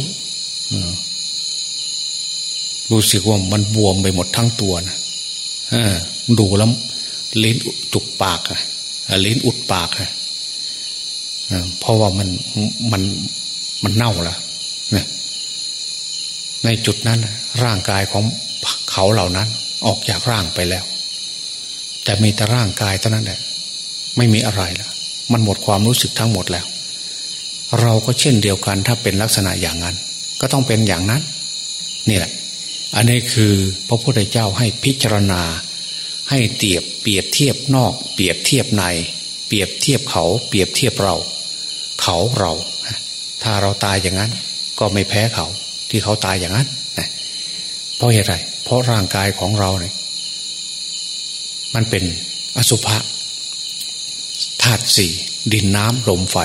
รู้สึกว่ามันบวมไปหมดทั้งตัวนะดูแล้วลิ้นจุกปากอะลิ้นอุดปากอะ เพราะว่ามันมันมันเน่าละในจุดนั้น ร่างกายของเขาเหล่านั้น ออกจากร่างไปแล้ว แต่มีแต่ร่างกายเท่านั้นแหละไม่มีอะไรล้วมันหมดความรู้สึกทั้งหมดแล้ว เราก็เช่นเดียวกันถ้าเป็นลักษณะอย่างนั้น ก็ต้องเป็นอย่างนั้น นี่แหละ อันนี้คือพระพุทธเจ้าให้พิจารณา ให้เตียบเปรียบเทียบนอก เปรียบเทียบใน เปรียบเทียบเขา เปรียบเทียบเรา เขาเรา ถ้าเราตายอย่างนั้น ก็ไม่แพ้เขา ที่เขาตายอย่างนั้นนะเพราะเหตุไรเพราะร่างกายของเราเนี่ยมันเป็นอสุภะธาตุสี่ดินน้ำลมไฟ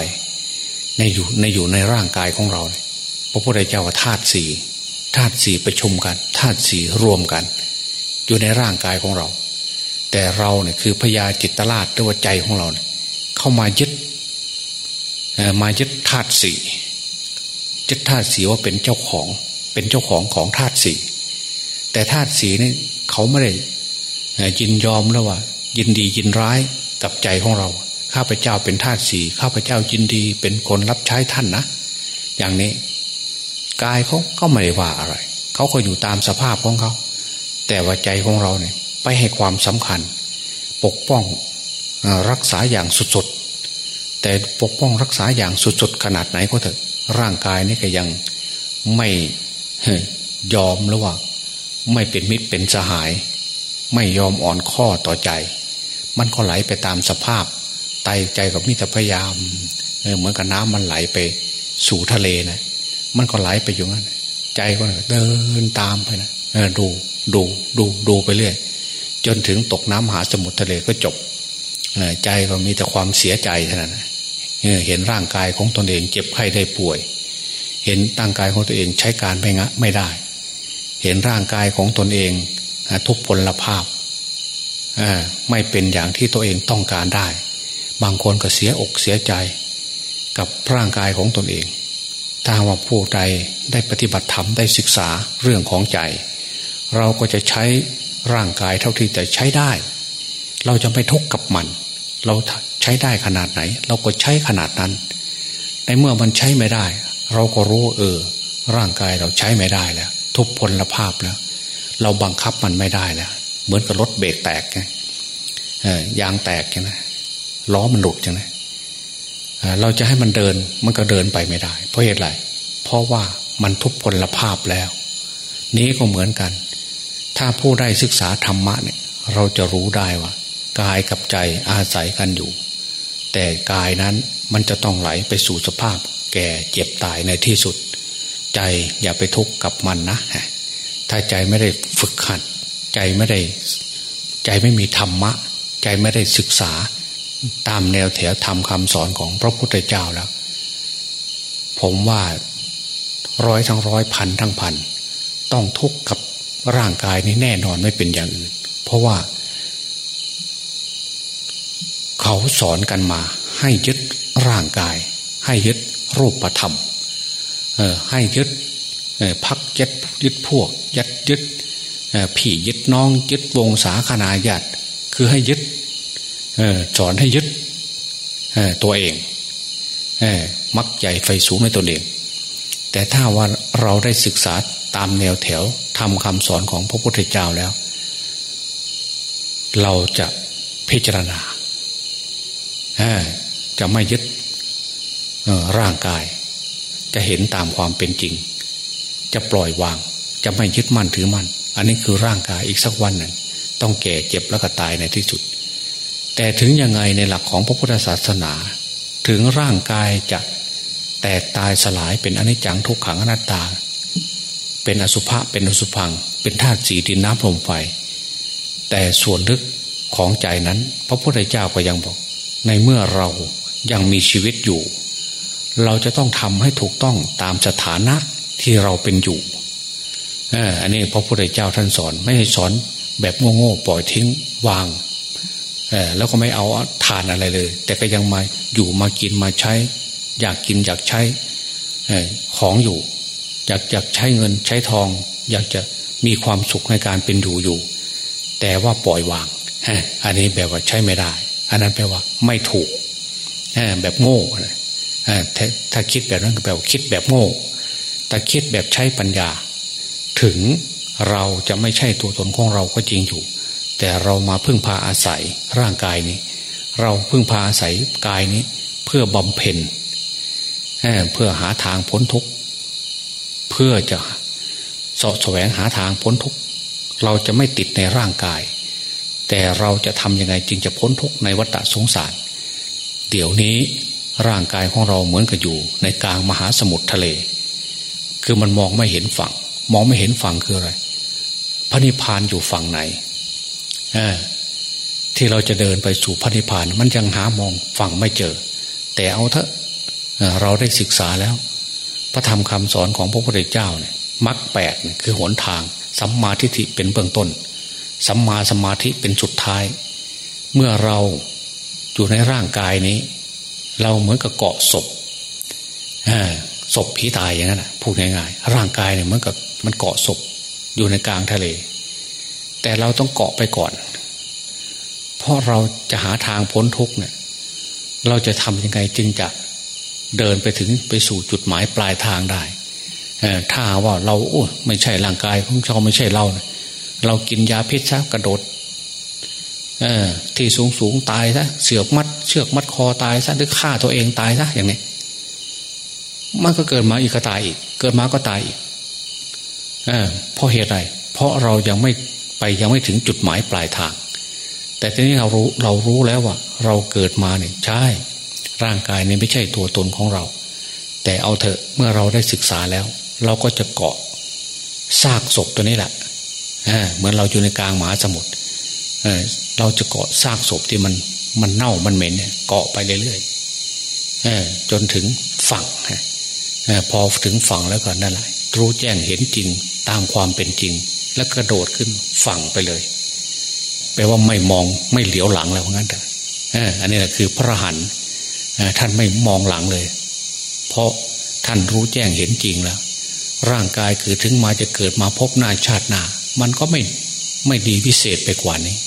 ในอยู่ในอยู่ในร่างกายของเราเพระพุทธเจ้าว่าธาตุสี่ธาตุสี่ประชุมกันธาตุสี่รวมกัน อยู่ในร่างกายของเรา แต่เราเนี่ยคือพญาจิตตลาดหรือว่าใจของเราเนี่ยเข้ามายึด มายึดธาตุสี่ยึดธาตุสีว่าเป็นเจ้าของ เป็นเจ้าของของธาตุสี่แต่ธาตุสีนี่เขาไม่ได้ยินยอมแล้วว่า ยินดียินร้ายกับใจของเรา ข้าพเจ้าเป็นทาสสี่ข้าพเจ้ายินดีเป็นคนรับใช้ท่านนะอย่างนี้กายเขาก็ไม่ได้ว่าอะไร เขาก็อยู่ตามสภาพของเขา แต่ว่าใจของเราเนี่ย ไปให้ความสำคัญ ปกป้องรักษาอย่างสุดๆ แต่ปกป้องรักษาอย่างสุดๆขนาดไหนก็เถอะร่างกายนี่ก็ยังไม่ยอมหรือว่า ไม่เป็นมิตรเป็นสหาย ไม่ยอมอ่อนข้อต่อใจ มันก็ไหลไปตามสภาพไตใจกับมิตรพยายามเหมือนกับน้ำมันไหลไปสู่ทะเลนะมันก็ไหลไปอยู่นั้นใจก็เดินตามไปนะดูดูดูดูไปเรื่อยจนถึงตกน้ำหาสมุทรทะเลก็จบ ใจก็มีแต่ความเสียใจเท่านั้นเห็นร่างกายของตนเองเจ็บไข้ได้ป่วย เห็นร่างกายของตัวเองใช้การไม่งะไม่ได้ เห็นร่างกายของตนเองทุกพลภาพไม่เป็นอย่างที่ตัวเองต้องการได้ บางคนก็เสียอกเสียใจ กับร่างกายของตนเอง ถ้าว่าผู้ใดได้ปฏิบัติธรรมได้ศึกษาเรื่องของใจ เราก็จะใช้ร่างกายเท่าที่จะใช้ได้ เราจะไม่ทุกข์กับมัน เราใช้ได้ขนาดไหน เราก็ใช้ขนาดนั้น ในเมื่อมันใช้ไม่ได้ เราก็รู้เออ ร่างกายเราใช้ไม่ได้แล้ว ทุกพลภาพแล้ว เราบังคับมันไม่ได้แล้ว เหมือนกับรถเบรกแตกไงยางแตกไงล้อมันหลุดจังเลยเราจะให้มันเดินมันก็เดินไปไม่ได้ เพราะเหตุไรเพราะว่ามันทุพพลภาพแล้ว นี้ก็เหมือนกัน ถ้าผู้ได้ศึกษาธรรมะเนี่ย เราจะรู้ได้ว่า กายกับใจอาศัยกันอยู่ แต่กายนั้นมันจะต้องไหลไปสู่สภาพ แก่เจ็บตายในที่สุด ใจอย่าไปทุกข์กับมันนะถ้าใจไม่ได้ฝึกขัด ใจไม่ได้ ใจไม่มีธรรมะ ใจไม่ได้ศึกษา ตามแนวแถวทำคำสอนของพระพุทธเจ้าแล้ว ผมว่าร้อยทั้งร้อยพันทั้งพัน ต้องทุกข์กับร่างกายนี้แน่นอนไม่เป็นอย่างอื่น เพราะว่า เขาสอนกันมา ให้ยึดร่างกาย ให้ยึดรูปธรรมให้ยึดพักยึดยึดพวกยัดยึดผียึดน้อง ยึดวงศาคณาญาติคือให้ยึดสอนให้ยึดตัวเองมักใหญ่ไฟสูงในตัวเอง แต่ถ้าว่าเราได้ศึกษาตามแนวแถวทำคำสอนของพระพุทธเจ้าแล้ว เราจะพิจารณา จะไม่ยึดร่างกาย จะเห็นตามความเป็นจริง จะปล่อยวาง จะไม่ยึดมั่นถือมั่นอันนี้คือร่างกายอีกสักวันหนึ่งต้องแก่เจ็บแล้วก็ตายในที่สุด แต่ถึงยังไงในหลักของพระพุทธศาสนา ถึงร่างกายจะแตกตายสลายเป็นอนิจจังทุกขังอนัตตา เป็นอสุภะเป็นอสุพัง เป็นธาตุสีดินน้ำลมไฟ แต่ส่วนลึกของใจนั้น พระพุทธเจ้าก็ยังบอก ในเมื่อเรายังมีชีวิตอยู่ เราจะต้องทำให้ถูกต้องตามสถานะที่เราเป็นอยู่อันนี้พระพุทธเจ้าท่านสอนไม่ให้สอนแบบโง่ๆปล่อยทิ้งวางแล้วก็ไม่เอาทานอะไรเลย แต่ก็ยังมาอยู่มากินมาใช้ อยากกินอยากใช้ของอยู่ อยากอยากใช้เงินใช้ทอง อยากจะมีความสุขในการเป็นอยู่อยู่ แต่ว่าปล่อยวางอันนี้แบบว่าใช้ไม่ได้ อันนั้นแปลว่า ไม่ถูกแบบโง่ถ้าคิดแบบนั้นก็แปลว่าคิดแบบโง่แต่คิดแบบใช้ปัญญา ถึงเราจะไม่ใช่ตัวตนของเราก็จริงอยู่ แต่เรามาพึ่งพาอาศัยร่างกายนี้ เราพึ่งพาอาศัยกายนี้ เพื่อบำเพ็ญเพื่อหาทางพ้นทุกข์เพื่อจะสะแสวงหาทางพ้นทุกข์เราจะไม่ติดในร่างกาย แต่เราจะทำยังไงจึงจะพ้นทุกข์ในวัฏสงสาร เดี๋ยวนี้ร่างกายของเราเหมือนกับอยู่ ในกลางมหาสมุทรทะเล คือมันมองไม่เห็นฝั่ง มองไม่เห็นฝั่งคืออะไร พระนิพพานอยู่ฝั่งไหนที่เราจะเดินไปสู่พระนิพพาน มันยังหามองฝั่งไม่เจอ แต่เอาเถอะเราได้ศึกษาแล้ว พระธรรมคำสอนของพระพุทธเจ้าเนี่ยมรรคแปดคือหนทางสัมมาทิฏฐิเป็นเบื้องต้น สัมมาสมาธิเป็นสุดท้าย เมื่อเราอยู่ในร่างกายนี้ เราเหมือนกับเกาะศพศพผีตายอย่างนั้นพูดง่ายๆร่างกายเนี่ยเหมือนกับมันเกาะศพอยู่ในกลางทะเล แต่เราต้องเกาะไปก่อน เพราะเราจะหาทางพ้นทุกเนี่ย เราจะทำยังไงจึงจะเดินไปถึงไปสู่จุดหมายปลายทางได้ถ้าว่าเราโอ้ไม่ใช่ร่างกายของเราไม่ใช่เราเเรากินยาพิษซะกระโดดที่สูงสูงตายซะเสือกมัด เชือกมัดคอตายซะหรือฆ่าตัวเองตายซะอย่างนี้มันก็เกิดมาอีกก็ตายอีกเกิดมาก็ตายอีกเพราะเหตุไรเพราะเรายังไม่ไปยังไม่ถึงจุดหมายปลายทาง แต่ทีนี้เรารู้เรารู้แล้วว่า เราเกิดมาเนี่ยใช่ ร่างกายเนี่ยไม่ใช่ตัวตนของเรา แต่เอาเถอะเมื่อเราได้ศึกษาแล้ว เราก็จะเกาะซากศพตัวนี้แหละ เหมือนเราอยู่ในกลางมหาสมุทรเราจะเกาะซากศพที่มันมันเน่ามันเหม็นเนี่ยเกาะไปเรื่อยๆจนถึงฝั่งพอถึงฝั่งแล้วก็นั่นแหละรู้แจ้งเห็นจริงตามความเป็นจริง แล้วกระโดดขึ้นฝั่งไปเลย แปลว่าไม่มองไม่เหลียวหลังแล้วงั้นแต่อันนี้แหละคือพระหันท่านไม่มองหลังเลย เพราะท่านรู้แจ้งเห็นจริงแล้ว ร่างกายคือถึงมาจะเกิดมาพบหน้าชาติหน้า มันก็ไม่ไม่ดีพิเศษไปกว่านี้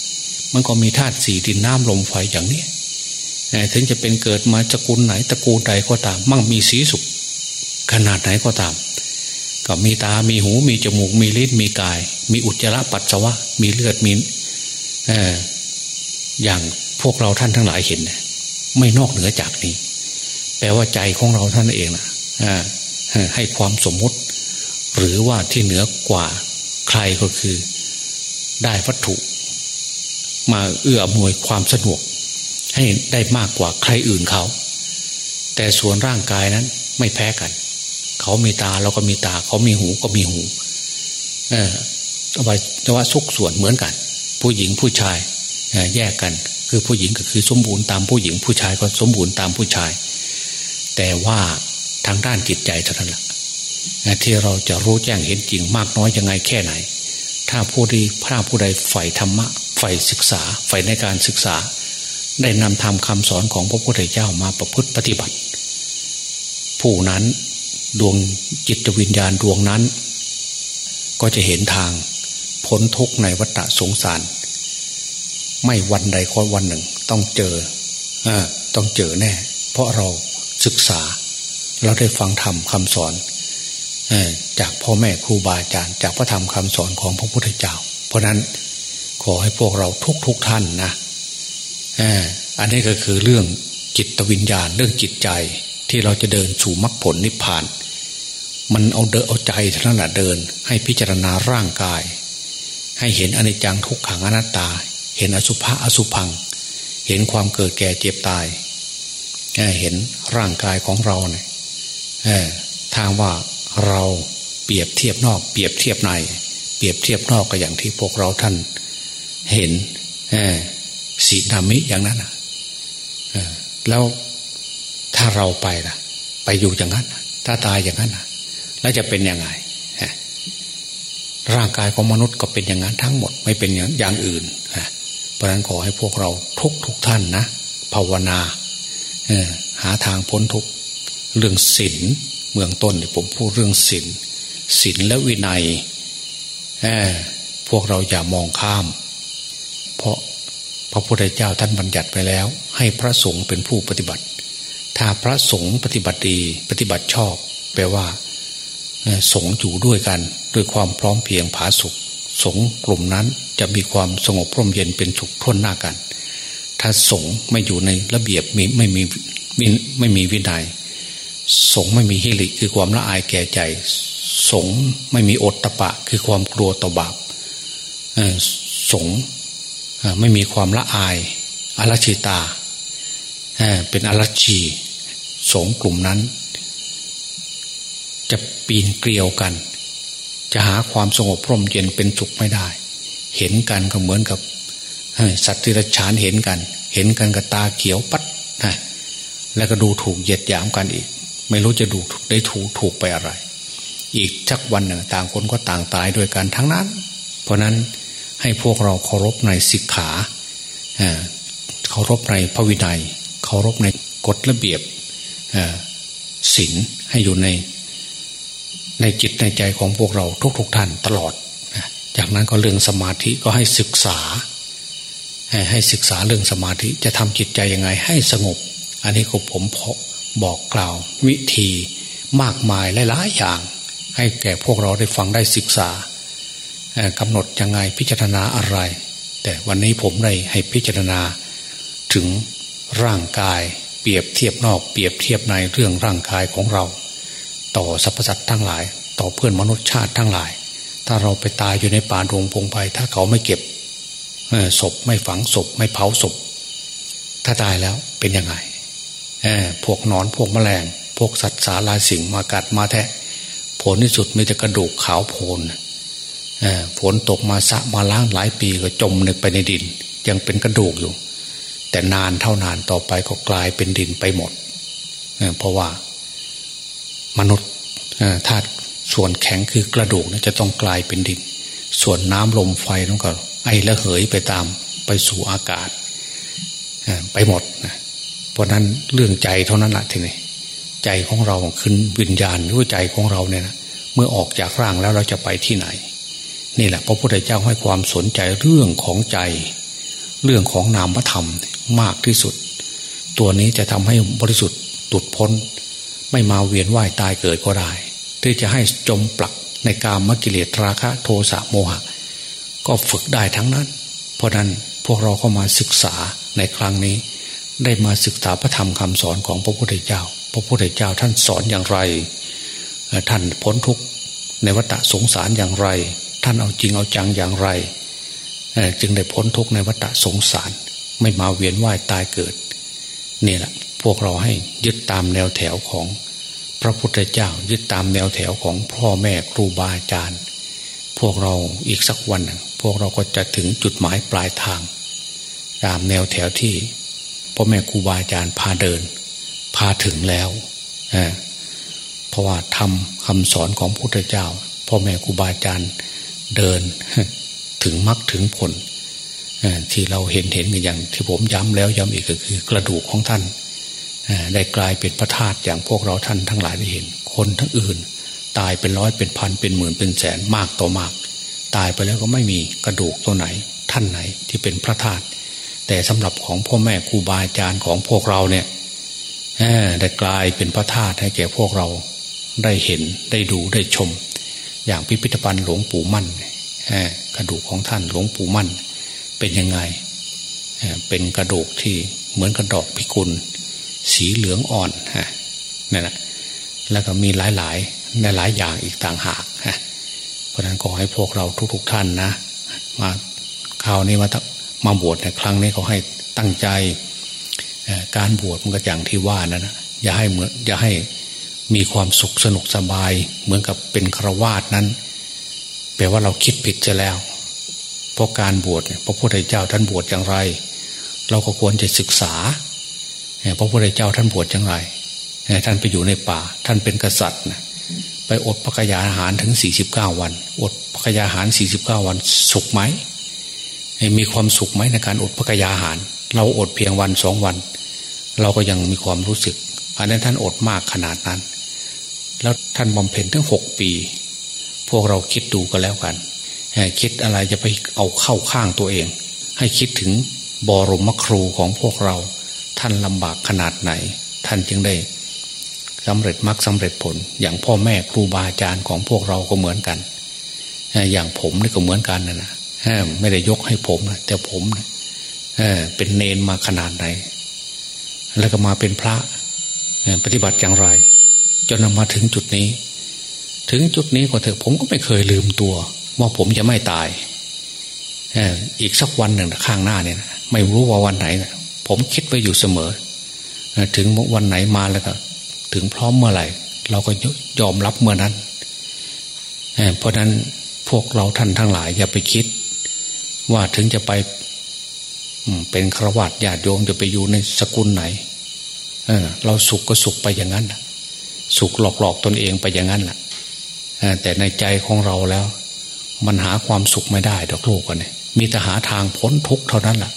มันก็มีธาตุสี่ดินน้ำลมไฟอย่างนี้ถึงจะเป็นเกิดมาตระกูลไหนตระกูลใดก็ตาม มั่งมีสีสุข ขนาดไหนก็ตาม ก็มีตา มีหู มีจมูก มีลิ้น มีกาย มีอุจจาระปัสสาวะ มีเลือด มีอย่างพวกเราท่านทั้งหลายเห็น ไม่นอกเหนือจากนี้ แปลว่าใจของเราท่านเองนะให้ความสมมติ หรือว่าที่เหนือกว่า ใครก็คือได้วัตถุ มาเอื้ออำนวยความสะดวก ให้ได้มากกว่าใครอื่นเขา แต่ส่วนร่างกายนั้นไม่แพ้กัน เขามีตาเราก็มีตา เขามีหูก็มีหู เออเอาไปแต่ว่าสุกส่วนเหมือนกัน ผู้หญิงผู้ชายแยกกัน คือผู้หญิงก็คือสมบูรณ์ตามผู้หญิงผู้ชายก็สมบูรณ์ตามผู้ชาย แต่ว่าทางด้านจิตใจเท่านั้นแหละ ที่เราจะรู้แจ้งเห็นจริงมากน้อยยังไงแค่ไหน ถ้าผู้ใดพระผู้ใดใฝ่ธรรมะใฝ่ศึกษาใฝ่ในการศึกษา ได้นำทำคำสอนของพระพุทธเจ้ามาประพฤติปฏิบัติ ผู้นั้นดวงจิตวิญญาณดวงนั้น ก็จะเห็นทางพ้นทุกข์ในวัฏสงสาร ไม่วันใดก็วันหนึ่ง ต้องเจออต้องเจอแน่ เพราะเราศึกษา เราได้ฟังธรรมคำสอน จากพ่อแม่ครูบาอาจารย์ จากพระธรรมคำสอนของพระพุทธเจ้า เพราะนั้นขอให้พวกเราทุกทุกท่านนะอันนี้ก็คือเรื่องจิตวิญญาณเรื่องจิตใจที่เราจะเดินสู่มรรคผลนิพพาน มันเอาเดินเอาใจเท่านั้นแหละเดิน ให้พิจารณาร่างกาย ให้เห็นอนิจจังทุกขังอนัตตา เห็นอสุภะอสุพัง เห็นความเกิดแก่เจ็บตายเห็นร่างกายของเราเนี่ยทางว่า เราเปรียบเทียบนอก เปรียบเทียบใน เปรียบเทียบนอกก็อย่างที่พวกเราท่าน เห็นสีนามิอย่างนั้นแล้วถ้าเราไปล่ะ ไปอยู่อย่างนั้น ถ้าตายอย่างนั้นแล้วจะเป็นยังไงร่างกายของมนุษย์ก็เป็นอย่างนั้นทั้งหมดไม่เป็นอย่างอื่นเพราะนั้นขอให้พวกเราทุกทุกท่านนะภาวนาหาทางพ้นทุกเรื่องศีล เมืองต้นเนี่ยผมพูดเรื่องศีลศีลและวินัยพวกเราอย่ามองข้าม เพราะพระพุทธเจ้าท่านบัญญัติไปแล้ว ให้พระสงฆ์เป็นผู้ปฏิบัติ ถ้าพระสงฆ์ปฏิบัติดีปฏิบัติชอบ แปลว่าสงฆ์อยู่ด้วยกันด้วยความพร้อมเพียงผาสุกสงฆ์กลุ่มนั้นจะมีความสงบพร่มเย็นเป็นสุขทนหน้ากัน ถ้าสงฆ์ไม่อยู่ในระเบียบไม่มีไม่มีวินัย สงไม่มีฮิริคือความละอายแก่ใจ สงไม่มีอดตะปะ คือความกลัวต่อบาปสงไม่มีความละอายอรชิตาเป็นอรชีสงกลุ่มนั้น จะปีนเกลียวกัน จะหาความสงบพร่มเย็นเป็นสุขไม่ได้ เห็นกันก็เหมือนกับสัตว์ที่รฉานเห็นกัน เห็นกันกับตาเขียวปัดนะแล้วก็ดูถูกเหยียดหยามกันอีก ไม่รู้จะดูได้ถูกถูกไปอะไร อีกชักวันหนึ่งต่างคนก็ต่างตายด้วยกันทั้งนั้น เพราะนั้นให้พวกเราเคารพในสิกขาเคารพในพระวินัยเคารพในกฎระเบียบศีลให้อยู่ในในจิตในใจของพวกเราทุกๆทท่านตลอด จากนั้นก็เรื่องสมาธิก็ให้ศึกษา ให้ศึกษาเรื่องสมาธิจะทำจิตใจยังไงให้สงบ อันนี้ก็ผมพ บอกกล่าววิธีมากมายหลายๆอย่าง ให้แก่พวกเราได้ฟังได้ศึกษากำหนดยังไงพิจารณาอะไร แต่วันนี้ผมได้ให้พิจารณาถึงร่างกายเปรียบเทียบนอกเปรียบเทียบในเรื่องร่างกายของเรา ต่อสรรพสัตว์ทั้งหลาย ต่อเพื่อนมนุษยชาติทั้งหลาย ถ้าเราไปตายอยู่ในป่าดงพงไป ถ้าเขาไม่เก็บศพไม่ฝังศพไม่เผาศพ ถ้าตายแล้วเป็นยังไง พวกนอนพวกแมลง พวกสัตว์สาลาสิงมากัดมาแทะ ผลที่สุดมีแต่กระดูกขาวโพลนฝนตกมาสะมาล้างหลายปีก็จมในไปในดิน ยังเป็นกระดูกอยู่ แต่นานเท่านานต่อไปก็กลายเป็นดินไปหมดเพราะว่ามนุษย์ธาตุส่วนแข็งคือกระดูกจะต้องกลายเป็นดิน ส่วนน้ำลมไฟต้องก็ไอละเหยไปตามไปสู่อากาศไปหมดนะ เพราะนั้นเรื่องใจเท่านั้นแหละทีนี้ใจของเราขึ้นวิญญาณหรือใจของเราเนี่ยนะเมื่อออกจากร่างแล้วเราจะไปที่ไหน นี่แหละพระพุทธเจ้าให้ความสนใจเรื่องของใจ เรื่องของนามธรรมมากที่สุด ตัวนี้จะทำให้บริสุทธิ์ตุดพ้น ไม่มาเวียนว่ายตายเกิดก็ได้ที่จะให้จมปลักในกามมกิเลสราคะโทสะโมหะ ก็ฝึกได้ทั้งนั้น เพราะนั้นพวกเราก็มาศึกษาในครั้งนี้ ได้มาศึกษาพระธรรมคำสอนของพระพุทธเจ้า พระพุทธเจ้าท่านสอนอย่างไร ท่านพ้นทุกข์ในวัฏสงสารอย่างไร ท่านเอาจริงเอาจังอย่างไร จึงได้พ้นทุกข์ในวัฏสงสาร ไม่มาเวียนว่ายตายเกิดนี่แหละพวกเราให้ยึดตามแนวแถวของพระพุทธเจ้า ยึดตามแนวแถวของพ่อแม่ครูบาอาจารย์ พวกเราอีกสักวันพวกเราก็จะถึงจุดหมายปลายทาง ตามแนวแถวที่ พ่อแม่ครูบาอาจารย์พาเดิน พาถึงแล้วเพราะว่าทำคำสอนของพระพุทธเจ้า พ่อแม่ครูบาอาจารย์เดินถึงมรรคถึงผลที่เราเห็นเห็นกันอย่างที่ผมย้ำแล้วย้ำอีกก็คือกระดูกของท่านได้กลายเป็นพระธาตุอย่างพวกเราท่านทั้งหลายได้เห็น คนทั้งอื่น ตายเป็นร้อยเป็นพันเป็นหมื่นเป็นแสนมากต่อมาก ตายไปแล้วก็ไม่มีกระดูกตัวไหน ท่านไหนที่เป็นพระธาตุ แต่สำหรับของพ่อแม่ครูบาอาจารย์ของพวกเราเนี่ยได้กลายเป็นพระธาตุให้แก่พวกเราได้เห็นได้ดูได้ชม อย่างพิพิธภัณฑ์หลวงปู่มั่นกระดูกของท่านหลวงปู่มั่น เป็นยังไงเป็นกระดูกที่เหมือนกระดอกพิกุล สีเหลืองอ่อนฮะนั่นแหละแล้วก็มีหลายหลายในหลายอย่างอีกต่างหากฮะเพราะนั้นขอให้พวกเราทุกๆท่านนะ มาคราวนี้มา มาบวชในครั้งนี้เขาให้ตั้งใจการบวชมันก็อย่างที่ว่านะนะอย่าให้เหมือนอย่าให้มีความสุขสนุกสบาย เหมือนกับเป็นครวาสนั้น แปลว่าเราคิดผิดจะแล้ว เพราะการบวชพระพุทธเจ้าท่านบวชอย่างไร เราก็ควรจะศึกษาพระพุทธเจ้าท่านบวชอย่างไร ท่านไปอยู่ในป่า ท่านเป็นกษัตริย์นะไปอดพระกยาอาหารถึงสี่สิบเก้าวัน อดพระกยาอาหารสี่สิบเก้าวัน สุขไหม มีความสุขไหมในการอดพระกยาอาหาร เราอดเพียงวันสองวัน เราก็ยังมีความรู้สึกอันนั้นท่านอดมากขนาดนั้น แล้วท่านบำเพ็ญทั้งหกปี พวกเราคิดดูกันแล้วกันคิดอะไรจะไปเอาเข้าข้างตัวเอง ให้คิดถึงบรมครูของพวกเรา ท่านลำบากขนาดไหน ท่านจึงได้สำเร็จมรรคสาเร็จผล อย่างพ่อแม่ครูบาอาจารย์ของพวกเราก็เหมือนกัน อย่างผมนี่ก็เหมือนกันนะนะ ไม่ได้ยกให้ผมนะแต่ผมเป็นเนนมาขนาดไหน แล้วก็มาเป็นพระปฏิบัติอย่างไรจนนมาถึงจุดนี้ ถึงจุดนี้ก็เถอะผมก็ไม่เคยลืมตัว ว่าผมจะไม่ตายอีกสักวันหนึ่งข้างหน้าเนี่ยไม่รู้ว่าวันไหน ผมคิดไว้อยู่เสมอ ถึงวันไหนมาแล้วก็ถึงพร้อมเมื่อไหร่ เราก็ยอมรับเมื่อนั้นเพราะนั้นพวกเราท่านทั้งหลายอย่าไปคิด ว่าถึงจะไปเป็นครวัตญาติโยมจะไปอยู่ในสกุลไหนเเราสุขก็สุขไปอย่างนั้นสุขหลอกหลอกตนเองไปอย่างนั้นแหละแต่ในใจของเราแล้ว มันหาความสุขไม่ได้ดอกลูกกันเนี่ยมีแต่หาทางพ้นทุกข์เท่านั้นแหละ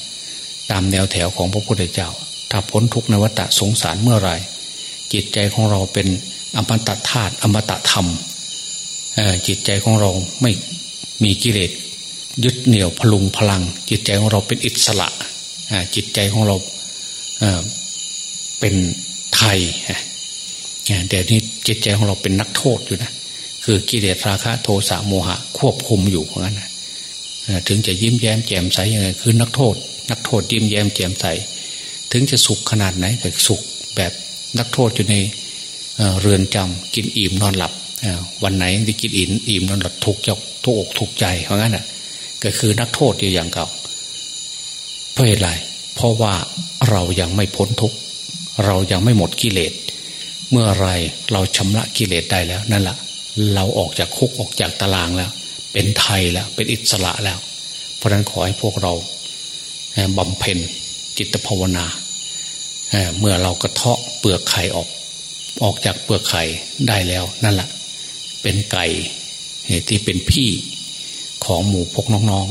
ตามแนวแถวของพระพุทธเจ้า ถ้าพ้นทุกข์ในวัฏสงสารเมื่อไรจิตใจของเราเป็นอมตะธาตุอมตะธรรมจิตใจของเราไม่มีกิเลส ยึดเหนี่ยวพลุงพลัง จิตใจของเราเป็นอิสระจิตใจของเราเป็นไทยแต่นี่จิตใจของเราเป็นนักโทษอยู่นะคือกิเลสราคะโทสะโมหะ ควบคุมอยู่เพราะงั้นถึงจะยิ้มแย้มแจ่มใสยังไงคือนักโทษ นักโทษยิ้มแย้มแจ่มใส ถึงจะสุขขนาดไหนแต่สุขแบบนักโทษอยู่ในเรือนจำกินอิ่มนอนหลับวันไหนได้กินอิ่มอิ่มนอนหลับทุกเจ้าทุกอกทุกใจเพราะงั้นอะ ก็คือนักโทษอยู่อย่างเก่าเพราะอะไร เพราะว่าเรายังไม่พ้นทุกเรายังไม่หมดกิเลส เมื่อไรเราชำระกิเลสได้แล้วนั่นแหละเราออกจากคุกออกจากตารางแล้ว เป็นไทยแล้ว เป็นอิสระแล้ว เพราะนั้นขอให้พวกเราบำเพ็ญจิตภาวนาเมื่อเรากระเทาะเปลือกไข่ออก ออกจากเปลือกไข่ได้แล้วนั่นแหละเป็นไก่ที่เป็นพี่ ของหมู่พวกน้อง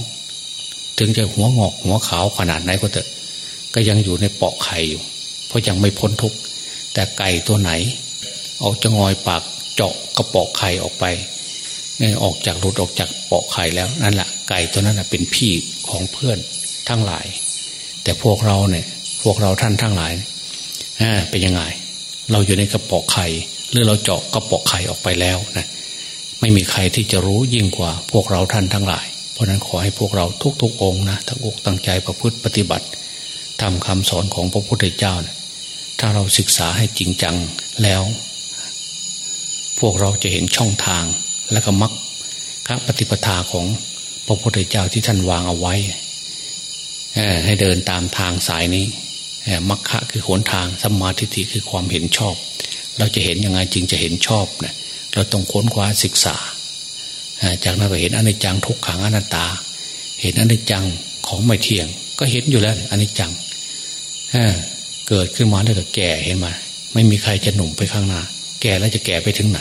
ๆ ถึงจะหัวงอกหัวขาวขนาดไหนก็เถอะ ก็ยังอยู่ในเปอกไข่อยู่ เพราะยังไม่พ้นทุกแต่ไก่ตัวไหน เอาจะงอยปากเจาะกระปอกไข่ออกไปออกจากรุดออกจากเปอกไข่แล้วนั่นแหละไก่ตัวนั้นเป็นพี่ของเพื่อนทั้งหลาย แต่พวกเราเนี่ย พวกเราท่านทั้งหลายเป็นยังไง เราอยู่ในกระปอกไข่หรือเราเจาะกระปอกไข่ออกไปแล้วนะ ไม่มีใครที่จะรู้ยิ่งกว่าพวกเราท่านทั้งหลาย เพราะนั้นขอให้พวกเราทุกๆองนะทั้งอกตั้งใจประพฤติปฏิบัติทำคำสอนของพระพุทธเจ้านะถ้าเราศึกษาให้จริงจังแล้ว พวกเราจะเห็นช่องทางและก็มักคปฏิปทาของพระพุทธเจ้าที่ท่านวางเอาไว้ให้เดินตามทางสายนี้มัคคะคือหนทางสัมมาทิฏฐิคือความเห็นชอบ เราจะเห็นยังไงจึงจะเห็นชอบเนะ เราต้องค้นคว้าศึกษา จากนั้นก็เห็นอนิจจังทุกขังอนัตตา เห็นอนิจจังของไม่เที่ยง ก็เห็นอยู่แล้วอนิจจังเกิดขึ้นมาแล้วก็แก่เห็นมาไม่มีใครจะหนุ่มไปข้างหน้า แก่แล้วจะแก่ไปถึงไหน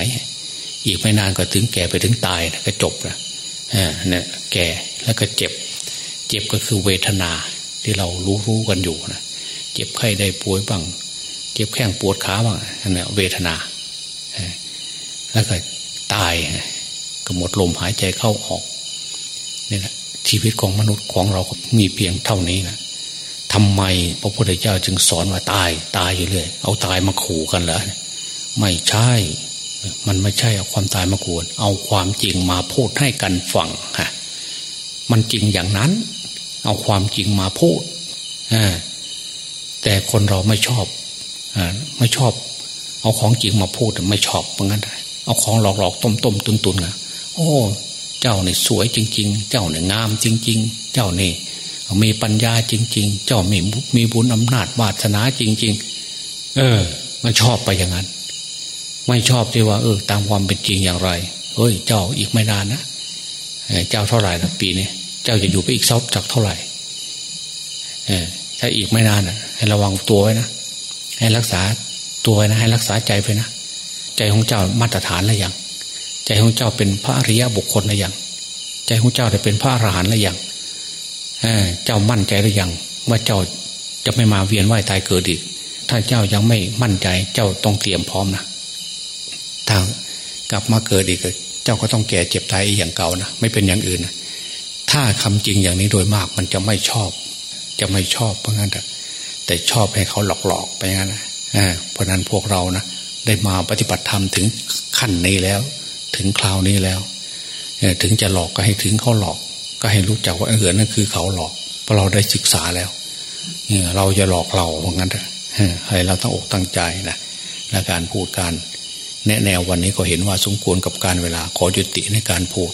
อีกไม่นานก็ถึงแก่ไปถึงตายนะก็จบนะเนี่ยแก่แล้วก็เจ็บ เจ็บก็คือเวทนาที่เรารู้รู้กันอยู่นะเจ็บไข้ได้ป่วยบ้าง เจ็บแข้งปวดขาบ้างนี่เวทนา แล้วก็ตายก็หมดลมหายใจเข้าออกนี่แหละชีวิตของมนุษย์ของเรามีเพียงเท่านี้นะทำไมพระพุทธเจ้าจึงสอนว่าตายตายอยู่เรื่อยเอาตายมาขู่กันเหรอไม่ใช่ มันไม่ใช่เอาความตายมาขู่เอาความจริงมาพูดให้กันฟังฮะมันจริงอย่างนั้น เอาความจริงมาพูดแต่คนเราไม่ชอบไม่ชอบ เอาของจริงมาพูดไม่ชอบเหมือนกัน เอาของหลอกหลอกต้มต้มตุนตุนนะโอ้ เจ้าเนี่ยสวยจริง ๆ เจ้าเนี่ยงามจริง ๆ เจ้านี่มีปัญญาจริง ๆ เจ้ามีมีบุญอำนาจวาสนาจริง ๆ เออ มันชอบไปอย่างนั้น ไม่ชอบที่ว่า เออ ตามความเป็นจริงอย่างไรเฮ้ย เจ้าอีกไม่นานนะเจ้าเท่าไหร่ละปีนี้เจ้าจะอยู่ไปอีกซอบจากเท่าไหร่เออถ้าอีกไม่นานนะให้ระวังตัวไว้นะ ให้รักษาตัวไว้นะ ให้รักษาใจไปนะ ใจของเจ้ามาตรฐานแล้วยัง ใจของเจ้าเป็นพระอริยบุคคลแล้วยัง ใจของเจ้าได้เป็นพระอรหันต์แล้วยังเจ้ามั่นใจหรือยัง ว่าเจ้าจะไม่มาเวียนว่ายตายเกิดอีก ถ้าเจ้ายังไม่มั่นใจ เจ้าต้องเตรียมพร้อมนะถ้ากลับมาเกิดอีก เจ้าก็ต้องแก่เจ็บตายอีกอย่างเก่านะไม่เป็นอย่างอื่นนะถ้าคำจริงอย่างนี้โดยมากมันจะไม่ชอบ จะไม่ชอบเพราะงั้นแต่ชอบให้เขาหลอกๆไปงั้นนะเพราะนั้นพวกเรานะ ได้มาปฏิบัติธรรมถึงขั้นนี้แล้ว ถึงคราวนี้แล้วถึงจะหลอกก็ให้ถึงเขาหลอก ก็ให้รู้จักว่าเออนั่นคือเขาหลอกเพราะเราได้ศึกษาแล้วเราจะหลอกเราเพราะงั้นให้เราต้องอกตั้งใจนะและการพูดการแนะแนววันนี้ก็เห็นว่าสมควรกับการเวลาขอยุติในการพูด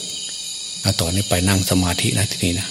ต่อนนี้ไปนั่งสมาธินะทีนี้นะ